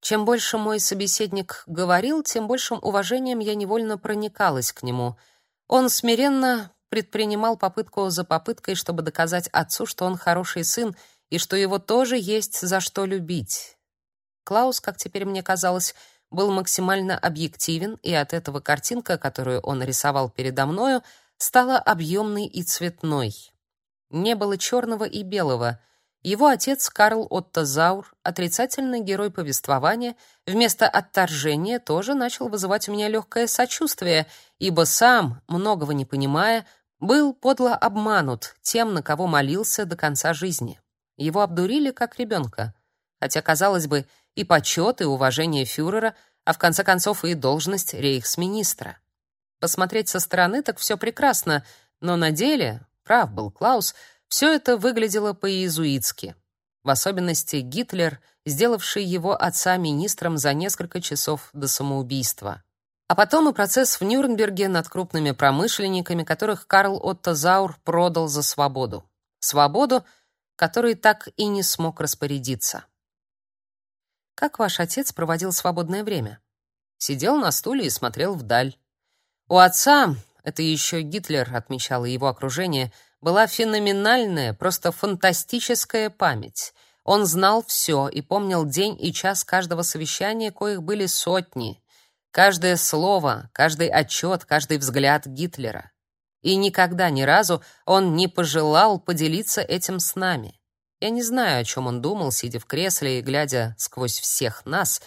A: Чем больше мой собеседник говорил, тем большим уважением я невольно проникалась к нему. Он смиренно предпринимал попытку за попыткой, чтобы доказать отцу, что он хороший сын и что его тоже есть за что любить. Клаус, как теперь мне казалось, был максимально объективен, и от этого картинка, которую он рисовал передо мною, стала объемной и цветной. Не было черного и белого. Его отец Карл Отто Заур, отрицательный герой повествования, вместо отторжения тоже начал вызывать у меня легкое сочувствие, ибо сам, многого не понимая, был подло обманут тем, на кого молился до конца жизни. Его обдурили как ребенка. Хотя, казалось бы, и почет, и уважение фюрера, а в конце концов и должность рейхсминистра. Посмотреть со стороны так все прекрасно, но на деле, прав был Клаус, все это выглядело по-иезуитски. В особенности Гитлер, сделавший его отца министром за несколько часов до самоубийства. А потом и процесс в Нюрнберге над крупными промышленниками, которых Карл Отто Заур продал за свободу. Свободу, которой так и не смог распорядиться. Как ваш отец проводил свободное время? Сидел на стуле и смотрел вдаль. У отца, это еще Гитлер отмечал и его окружение, была феноменальная, просто фантастическая память. Он знал все и помнил день и час каждого совещания, коих были сотни. Каждое слово, каждый отчет, каждый взгляд Гитлера. И никогда ни разу он не пожелал поделиться этим с нами. Я не знаю, о чем он думал, сидя в кресле и глядя сквозь всех нас,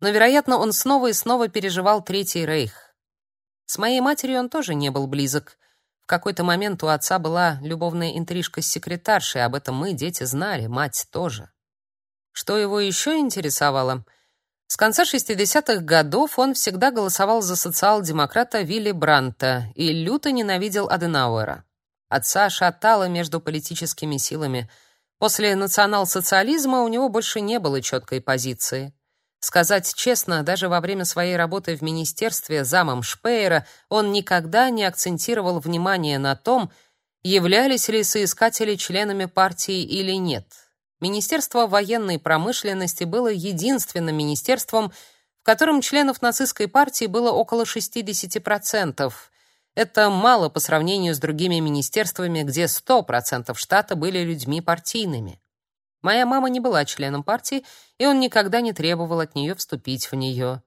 A: но, вероятно, он снова и снова переживал Третий Рейх. С моей матерью он тоже не был близок. В какой-то момент у отца была любовная интрижка с секретаршей, об этом мы, дети, знали, мать тоже. Что его еще интересовало? С конца 60-х годов он всегда голосовал за социал-демократа Вилли Бранта и люто ненавидел Аденауэра. Отца шатало между политическими силами. После национал-социализма у него больше не было четкой позиции. Сказать честно, даже во время своей работы в министерстве замом Шпеера он никогда не акцентировал внимание на том, являлись ли соискатели членами партии или нет. Министерство военной промышленности было единственным министерством, в котором членов нацистской партии было около 60%. Это мало по сравнению с другими министерствами, где 100% штата были людьми партийными. Моя мама не была членом партии, и он никогда не требовал от нее вступить в нее.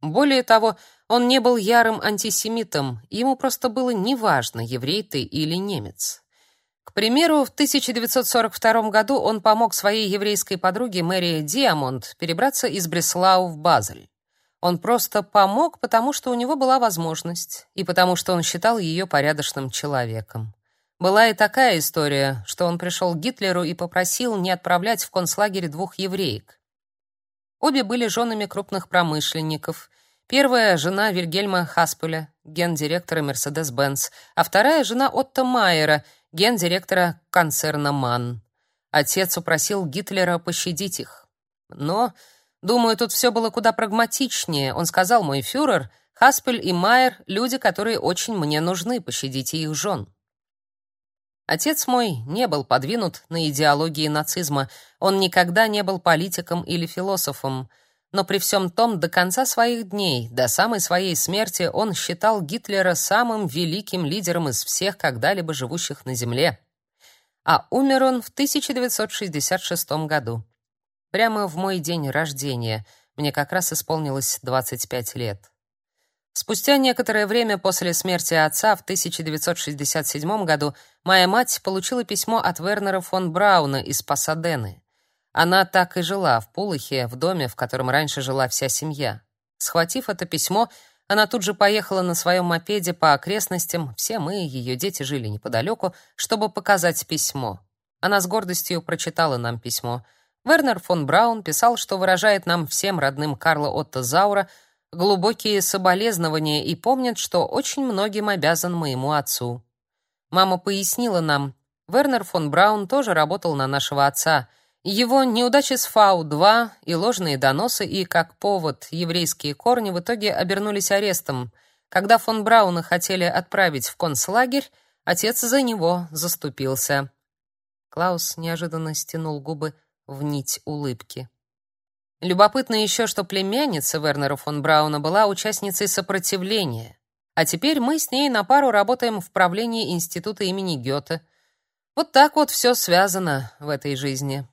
A: Более того, он не был ярым антисемитом, ему просто было неважно, еврей ты или немец. К примеру, в 1942 году он помог своей еврейской подруге Мэри Диамонд перебраться из Бреслау в Базель. Он просто помог, потому что у него была возможность, и потому что он считал ее порядочным человеком. Была и такая история, что он пришел к Гитлеру и попросил не отправлять в концлагерь двух евреек. Обе были женами крупных промышленников. Первая — жена Вильгельма Хаспеля, гендиректора Mercedes-Benz, а вторая — жена Отто Майера, гендиректора концерна «Манн». Отец упросил Гитлера пощадить их. Но, думаю, тут все было куда прагматичнее. Он сказал, мой фюрер, Хаспель и Майер — люди, которые очень мне нужны, пощадите их жен. Отец мой не был подвинут на идеологии нацизма, он никогда не был политиком или философом, но при всем том до конца своих дней, до самой своей смерти, он считал Гитлера самым великим лидером из всех когда-либо живущих на земле. А умер он в 1966 году. Прямо в мой день рождения. Мне как раз исполнилось 25 лет. Спустя некоторое время после смерти отца в 1967 году моя мать получила письмо от Вернера фон Брауна из Пасадены. Она так и жила в Пулахе, в доме, в котором раньше жила вся семья. Схватив это письмо, она тут же поехала на своем мопеде по окрестностям, все мы, ее дети, жили неподалеку, чтобы показать письмо. Она с гордостью прочитала нам письмо. Вернер фон Браун писал, что выражает нам всем родным Карла Отто Заура — глубокие соболезнования и помнит, что очень многим обязан моему отцу. Мама пояснила нам, Вернер фон Браун тоже работал на нашего отца. Его неудачи с Фау-2 и ложные доносы и, как повод, еврейские корни в итоге обернулись арестом. Когда фон Брауна хотели отправить в концлагерь, отец за него заступился. Клаус неожиданно стянул губы в нить улыбки. Любопытно еще, что племянница Вернера фон Брауна была участницей сопротивления, а теперь мы с ней на пару работаем в правлении института имени Гёте. Вот так вот все связано в этой жизни.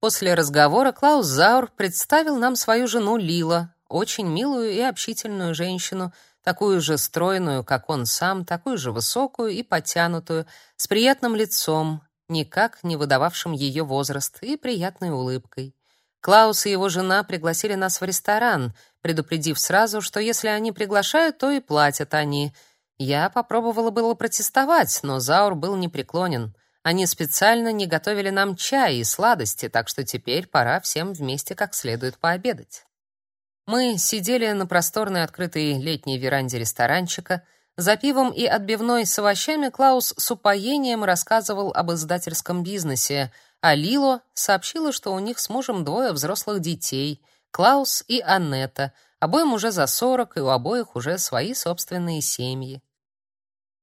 A: После разговора Клаус Заур представил нам свою жену Лила, очень милую и общительную женщину, такую же стройную, как он сам, такую же высокую и подтянутую, с приятным лицом, никак не выдававшим ее возраст, и приятной улыбкой. Клаус и его жена пригласили нас в ресторан, предупредив сразу, что если они приглашают, то и платят они. Я попробовала было протестовать, но Заур был непреклонен. Они специально не готовили нам чай и сладости, так что теперь пора всем вместе как следует пообедать. Мы сидели на просторной открытой летней веранде ресторанчика, за пивом и отбивной с овощами Клаус с упоением рассказывал об издательском бизнесе, а Лило сообщила, что у них с мужем двое взрослых детей, Клаус и Аннета, обоим уже за сорок, и у обоих уже свои собственные семьи.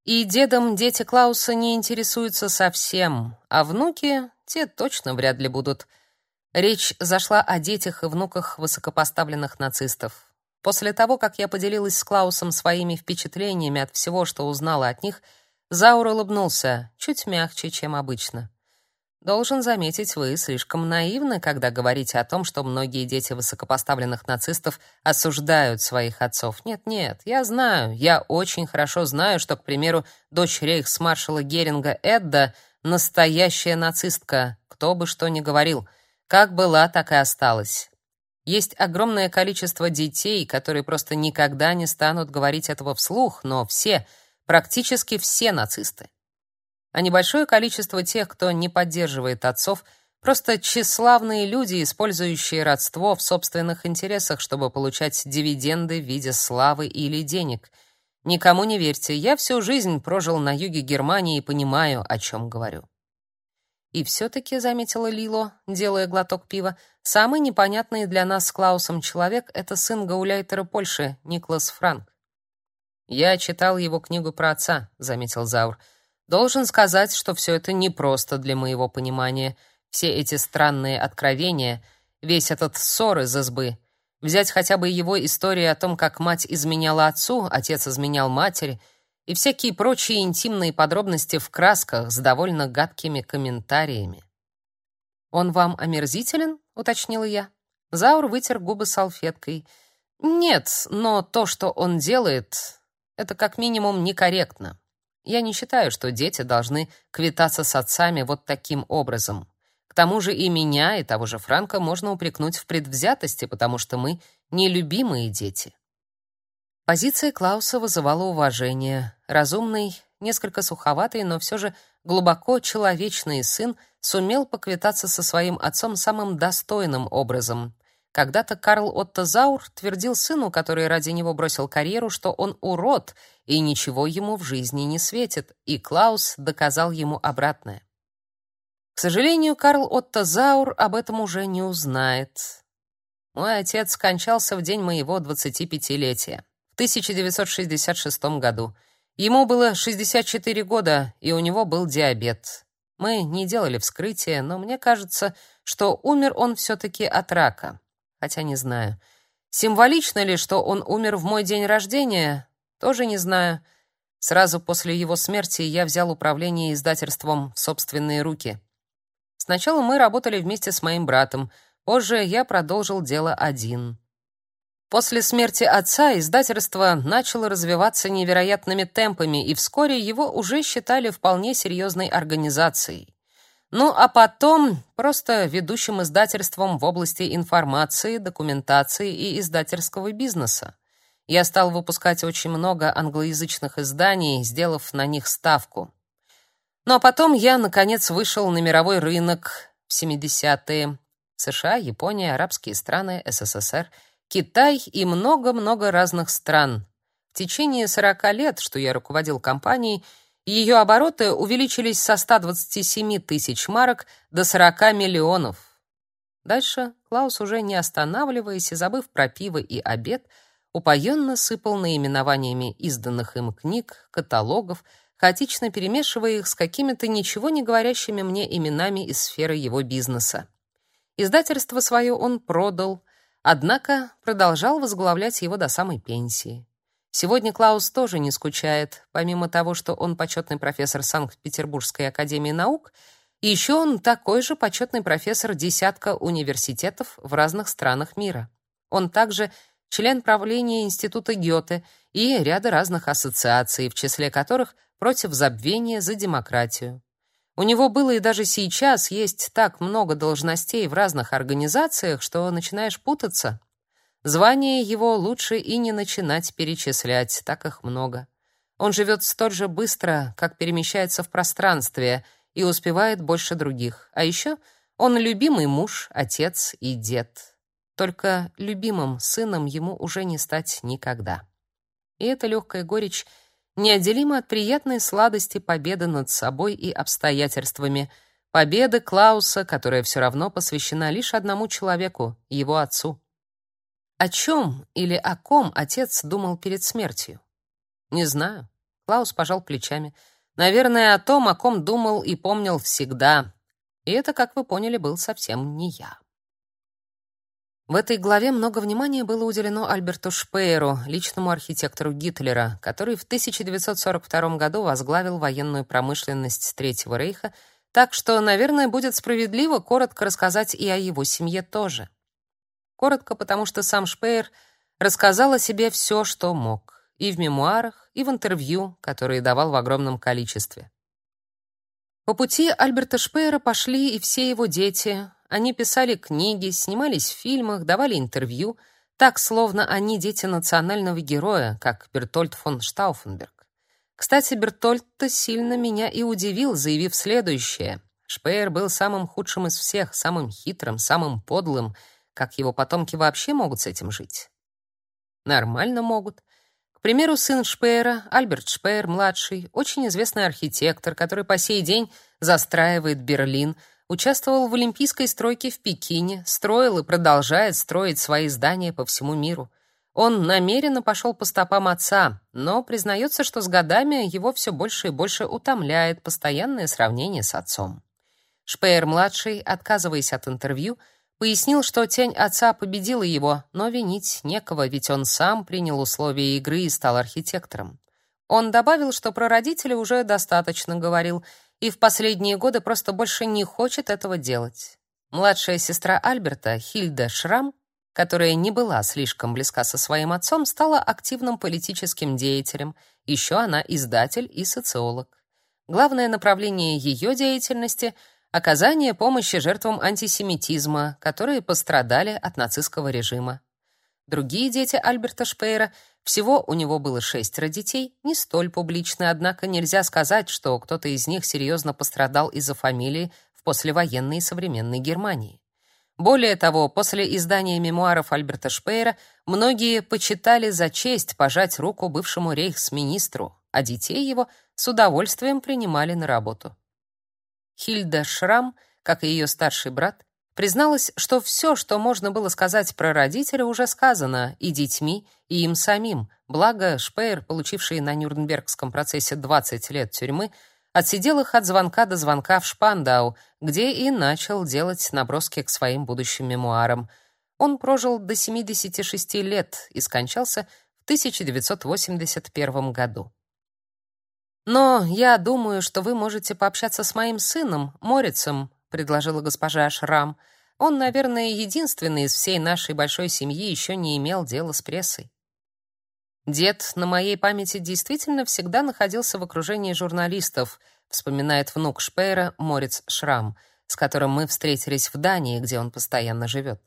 A: И дедом дети Клауса не интересуются совсем, а внуки, те точно вряд ли будут. Речь зашла о детях и внуках высокопоставленных нацистов. После того, как я поделилась с Клаусом своими впечатлениями от всего, что узнала от них, Заур улыбнулся, чуть мягче, чем обычно. Должен заметить, вы слишком наивны, когда говорите о том, что многие дети высокопоставленных нацистов осуждают своих отцов. Нет, нет, я знаю, я очень хорошо знаю, что, к примеру, дочь рейхсмаршала Геринга Эдда настоящая нацистка, кто бы что ни говорил. Как была, так и осталась. Есть огромное количество детей, которые просто никогда не станут говорить этого вслух, но все, практически все нацисты. А небольшое количество тех, кто не поддерживает отцов, просто тщеславные люди, использующие родство в собственных интересах, чтобы получать дивиденды в виде славы или денег. Никому не верьте, я всю жизнь прожил на юге Германии и понимаю, о чем говорю. И все-таки, заметила Лило, делая глоток пива, самый непонятный для нас с Клаусом человек — это сын гауляйтера Польши, Никлас Франк. «Я читал его книгу про отца», — заметил Заур. «Должен сказать, что все это непросто для моего понимания. Все эти странные откровения, весь этот ссор из избы. Взять хотя бы его историю о том, как мать изменяла отцу, отец изменял матери — и всякие прочие интимные подробности в красках с довольно гадкими комментариями. «Он вам омерзителен?» — уточнила я. Заур вытер губы салфеткой. «Нет, но то, что он делает, это как минимум некорректно. Я не считаю, что дети должны квитаться с отцами вот таким образом. К тому же и меня, и того же Франка можно упрекнуть в предвзятости, потому что мы нелюбимые дети. Позиция Клауса вызывала уважение. Разумный, несколько суховатый, но все же глубоко человечный сын сумел поквитаться со своим отцом самым достойным образом. Когда-то Карл Отто Заур твердил сыну, который ради него бросил карьеру, что он урод и ничего ему в жизни не светит, и Клаус доказал ему обратное. К сожалению, Карл Отто Заур об этом уже не узнает. Мой отец скончался в день моего 25-летия. 1966 году. Ему было 64 года, и у него был диабет. Мы не делали вскрытия, но мне кажется, что умер он все-таки от рака. Хотя не знаю. Символично ли, что он умер в мой день рождения? Тоже не знаю. Сразу после его смерти я взял управление издательством в собственные руки. Сначала мы работали вместе с моим братом. Позже я продолжил дело один. После смерти отца издательство начало развиваться невероятными темпами, и вскоре его уже считали вполне серьезной организацией. Ну а потом просто ведущим издательством в области информации, документации и издательского бизнеса. Я стал выпускать очень много англоязычных изданий, сделав на них ставку. Ну а потом я, наконец, вышел на мировой рынок в 70-е. США, Япония, арабские страны, СССР — Китай и много-много разных стран. В течение 40 лет, что я руководил компанией, ее обороты увеличились со 127 тысяч марок до 40 миллионов. Дальше Клаус, уже не останавливаясь и забыв про пиво и обед, упоенно сыпал наименованиями изданных им книг, каталогов, хаотично перемешивая их с какими-то ничего не говорящими мне именами из сферы его бизнеса. Издательство свое он продал, Однако продолжал возглавлять его до самой пенсии. Сегодня Клаус тоже не скучает. Помимо того, что он почетный профессор Санкт-Петербургской академии наук, еще он такой же почетный профессор десятка университетов в разных странах мира. Он также член правления Института Гёте и ряда разных ассоциаций, в числе которых «Против забвения за демократию». У него было и даже сейчас есть так много должностей в разных организациях, что начинаешь путаться. Звание его лучше и не начинать перечислять, так их много. Он живет столь же быстро, как перемещается в пространстве, и успевает больше других. А еще он любимый муж, отец и дед. Только любимым сыном ему уже не стать никогда. И эта легкая горечь — неотделимо от приятной сладости победы над собой и обстоятельствами, победы Клауса, которая все равно посвящена лишь одному человеку, его отцу. О чем или о ком отец думал перед смертью? Не знаю. Клаус пожал плечами. Наверное, о том, о ком думал и помнил всегда. И это, как вы поняли, был совсем не я. В этой главе много внимания было уделено Альберту Шпееру, личному архитектору Гитлера, который в 1942 году возглавил военную промышленность Третьего рейха, так что, наверное, будет справедливо коротко рассказать и о его семье тоже. Коротко, потому что сам Шпеер рассказал о себе все, что мог, и в мемуарах, и в интервью, которые давал в огромном количестве. По пути Альберта Шпеера пошли и все его дети, они писали книги, снимались в фильмах, давали интервью, так, словно они дети национального героя, как Бертольд фон Штауфенберг. Кстати, Бертольд-то сильно меня и удивил, заявив следующее. Шпеер был самым худшим из всех, самым хитрым, самым подлым. Как его потомки вообще могут с этим жить? Нормально могут. К примеру, сын Шпеера, Альберт Шпеер-младший, очень известный архитектор, который по сей день застраивает Берлин, участвовал в олимпийской стройке в Пекине, строил и продолжает строить свои здания по всему миру. Он намеренно пошел по стопам отца, но признается, что с годами его все больше и больше утомляет постоянное сравнение с отцом. Шпеер-младший, отказываясь от интервью, Пояснил, что тень отца победила его, но винить некого, ведь он сам принял условия игры и стал архитектором. Он добавил, что про родителей уже достаточно говорил, и в последние годы просто больше не хочет этого делать. Младшая сестра Альберта, Хильда Шрам, которая не была слишком близка со своим отцом, стала активным политическим деятелем. Еще она издатель и социолог. Главное направление ее деятельности — оказание помощи жертвам антисемитизма, которые пострадали от нацистского режима. Другие дети Альберта Шпеера, всего у него было шестеро детей, не столь публичны, однако нельзя сказать, что кто-то из них серьезно пострадал из-за фамилии в послевоенной современной Германии. Более того, после издания мемуаров Альберта Шпеера многие почитали за честь пожать руку бывшему рейхсминистру, а детей его с удовольствием принимали на работу. Хильда Шрам, как и ее старший брат, призналась, что все, что можно было сказать про родителя, уже сказано и детьми, и им самим. Благо Шпеер, получивший на Нюрнбергском процессе 20 лет тюрьмы, отсидел их от звонка до звонка в Шпандау, где и начал делать наброски к своим будущим мемуарам. Он прожил до 76 лет и скончался в 1981 году. Но я думаю, что вы можете пообщаться с моим сыном, Морицем, предложила госпожа Шрам. Он, наверное, единственный из всей нашей большой семьи еще не имел дела с прессой. Дед на моей памяти действительно всегда находился в окружении журналистов, вспоминает внук Шпейра Морец Шрам, с которым мы встретились в Дании, где он постоянно живет.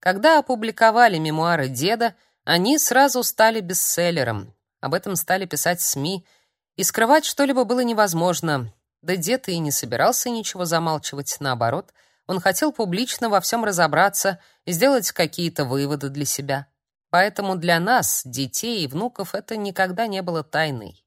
A: Когда опубликовали мемуары деда, они сразу стали бестселлером. Об этом стали писать СМИ, и скрывать что-либо было невозможно. Да дед и не собирался ничего замалчивать, наоборот, он хотел публично во всем разобраться и сделать какие-то выводы для себя. Поэтому для нас, детей и внуков, это никогда не было тайной.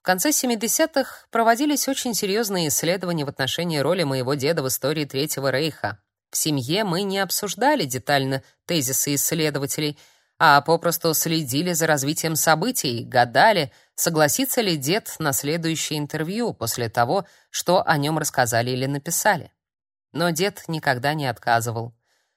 A: В конце 70-х проводились очень серьезные исследования в отношении роли моего деда в истории Третьего Рейха. В семье мы не обсуждали детально тезисы исследователей — а попросту следили за развитием событий, гадали, согласится ли дед на следующее интервью после того, что о нем рассказали или написали. Но дед никогда не отказывал.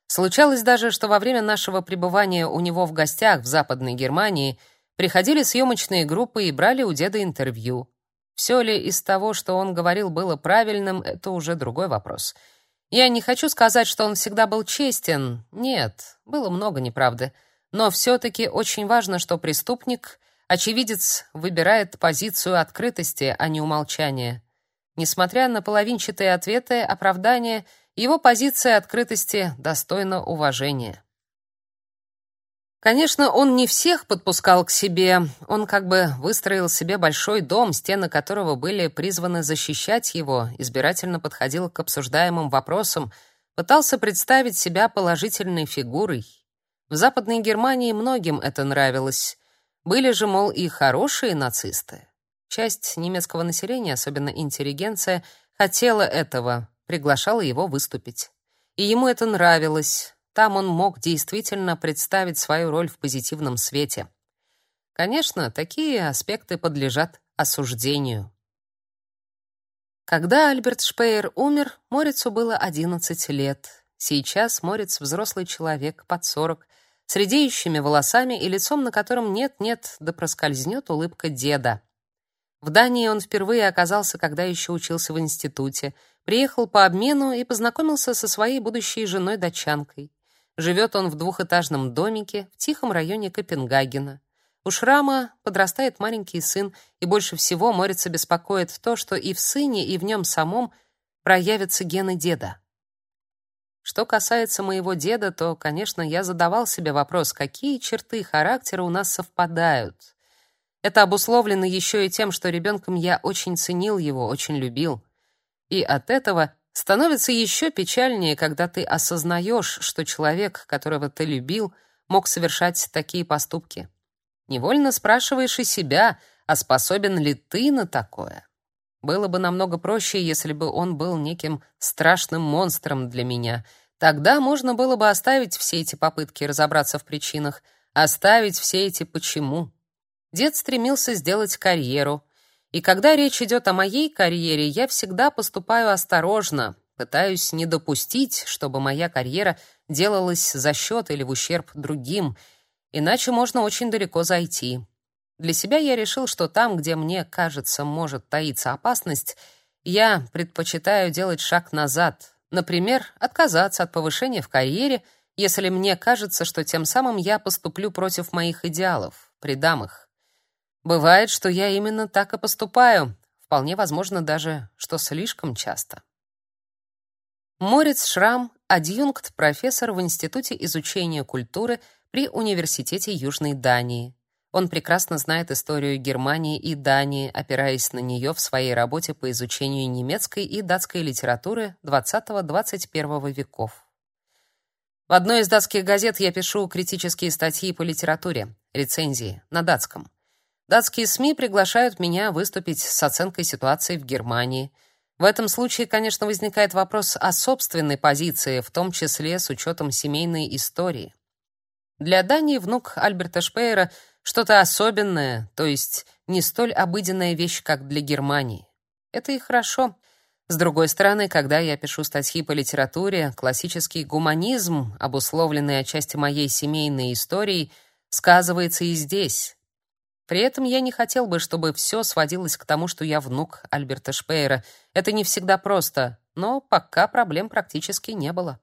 A: Случалось даже, что во время нашего пребывания у него в гостях в Западной Германии приходили съемочные группы и брали у деда интервью. Все ли из того, что он говорил, было правильным, это уже другой вопрос. Я не хочу сказать, что он всегда был честен. Нет, было много неправды. Но все-таки очень важно, что преступник, очевидец, выбирает позицию открытости, а не умолчания. Несмотря на половинчатые ответы, оправдания, его позиция открытости достойна уважения. Конечно, он не всех подпускал к себе. Он как бы выстроил себе большой дом, стены которого были призваны защищать его, избирательно подходил к обсуждаемым вопросам, пытался представить себя положительной фигурой, в Западной Германии многим это нравилось. Были же, мол, и хорошие нацисты. Часть немецкого населения, особенно интеллигенция, хотела этого, приглашала его выступить. И ему это нравилось. Там он мог действительно представить свою роль в позитивном свете. Конечно, такие аспекты подлежат осуждению. Когда Альберт Шпеер умер, Морицу было 11 лет. Сейчас Морец взрослый человек, под 40, с редеющими волосами и лицом, на котором нет-нет, да проскользнет улыбка деда. В Дании он впервые оказался, когда еще учился в институте. Приехал по обмену и познакомился со своей будущей женой-датчанкой. Живет он в двухэтажном домике в тихом районе Копенгагена. У Шрама подрастает маленький сын, и больше всего Морица беспокоит то, что и в сыне, и в нем самом проявятся гены деда. Что касается моего деда, то, конечно, я задавал себе вопрос, какие черты характера у нас совпадают. Это обусловлено еще и тем, что ребенком я очень ценил его, очень любил. И от этого становится еще печальнее, когда ты осознаешь, что человек, которого ты любил, мог совершать такие поступки. Невольно спрашиваешь и себя, а способен ли ты на такое? Было бы намного проще, если бы он был неким страшным монстром для меня. Тогда можно было бы оставить все эти попытки разобраться в причинах, оставить все эти почему. Дед стремился сделать карьеру, и когда речь идет о моей карьере, я всегда поступаю осторожно, пытаюсь не допустить, чтобы моя карьера делалась за счет или в ущерб другим, иначе можно очень далеко зайти. Для себя я решил, что там, где мне кажется, может таиться опасность, я предпочитаю делать шаг назад. Например, отказаться от повышения в карьере, если мне кажется, что тем самым я поступлю против моих идеалов, предам их. Бывает, что я именно так и поступаю, вполне возможно даже, что слишком часто. Морец Шрам, адъюнкт-профессор в Институте изучения культуры при Университете Южной Дании. Он прекрасно знает историю Германии и Дании, опираясь на нее в своей работе по изучению немецкой и датской литературы XX-XXI веков. В одной из датских газет я пишу критические статьи по литературе, рецензии на датском. Датские СМИ приглашают меня выступить с оценкой ситуации в Германии. В этом случае, конечно, возникает вопрос о собственной позиции, в том числе с учетом семейной истории. Для Дании внук Альберта Шпеера — что-то особенное, то есть не столь обыденная вещь, как для Германии. Это и хорошо. С другой стороны, когда я пишу статьи по литературе, классический гуманизм, обусловленный отчасти моей семейной историей, сказывается и здесь. При этом я не хотел бы, чтобы все сводилось к тому, что я внук Альберта Шпеера. Это не всегда просто, но пока проблем практически не было.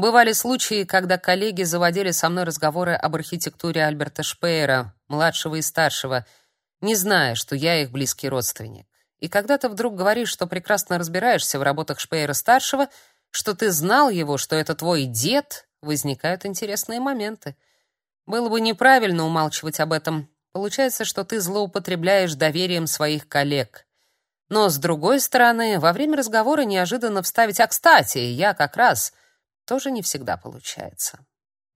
A: Бывали случаи, когда коллеги заводили со мной разговоры об архитектуре Альберта Шпеера, младшего и старшего, не зная, что я их близкий родственник. И когда ты вдруг говоришь, что прекрасно разбираешься в работах Шпеера-старшего, что ты знал его, что это твой дед, возникают интересные моменты. Было бы неправильно умалчивать об этом. Получается, что ты злоупотребляешь доверием своих коллег. Но, с другой стороны, во время разговора неожиданно вставить «А, кстати, я как раз...» тоже не всегда получается.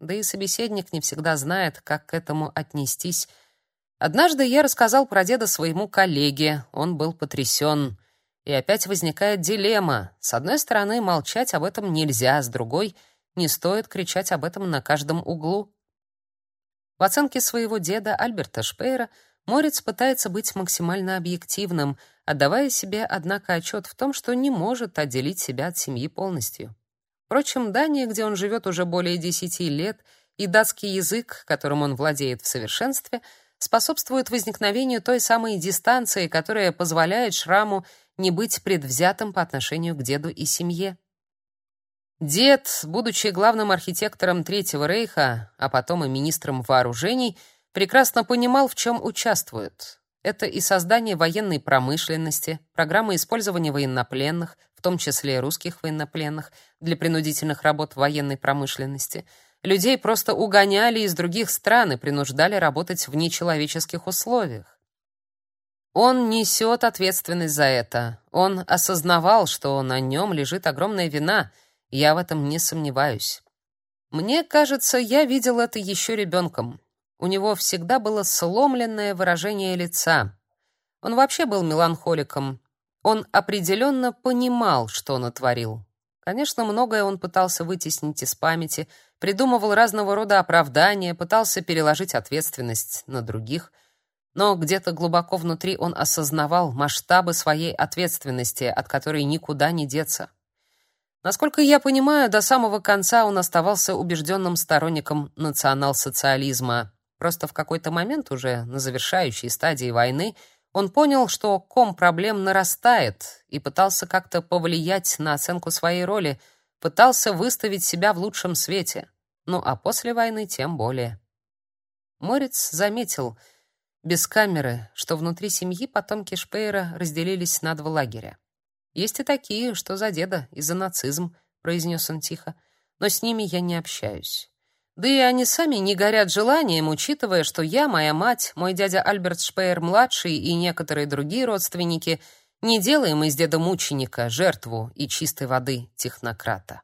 A: Да и собеседник не всегда знает, как к этому отнестись. Однажды я рассказал про деда своему коллеге, он был потрясен. И опять возникает дилемма. С одной стороны, молчать об этом нельзя, с другой — не стоит кричать об этом на каждом углу. В оценке своего деда Альберта Шпейера Морец пытается быть максимально объективным, отдавая себе, однако, отчет в том, что не может отделить себя от семьи полностью. Впрочем, Дания, где он живет уже более десяти лет, и датский язык, которым он владеет в совершенстве, способствуют возникновению той самой дистанции, которая позволяет Шраму не быть предвзятым по отношению к деду и семье. Дед, будучи главным архитектором Третьего рейха, а потом и министром вооружений, прекрасно понимал, в чем участвует. Это и создание военной промышленности, программа использования военнопленных, в том числе русских военнопленных, для принудительных работ в военной промышленности. Людей просто угоняли из других стран и принуждали работать в нечеловеческих условиях. Он несет ответственность за это. Он осознавал, что на нем лежит огромная вина. Я в этом не сомневаюсь. Мне кажется, я видел это еще ребенком. У него всегда было сломленное выражение лица. Он вообще был меланхоликом. Он определенно понимал, что натворил. Конечно, многое он пытался вытеснить из памяти, придумывал разного рода оправдания, пытался переложить ответственность на других, но где-то глубоко внутри он осознавал масштабы своей ответственности, от которой никуда не деться. Насколько я понимаю, до самого конца он оставался убежденным сторонником национал-социализма, Просто в какой-то момент уже на завершающей стадии войны он понял, что ком проблем нарастает и пытался как-то повлиять на оценку своей роли, пытался выставить себя в лучшем свете. Ну а после войны тем более. Морец заметил без камеры, что внутри семьи потомки Шпеера разделились на два лагеря. Есть и такие, что за деда и за нацизм, произнес он тихо. Но с ними я не общаюсь. Да и они сами не горят желанием, учитывая, что я, моя мать, мой дядя Альберт Шпеер-младший и некоторые другие родственники не делаем из деда мученика жертву и чистой воды технократа.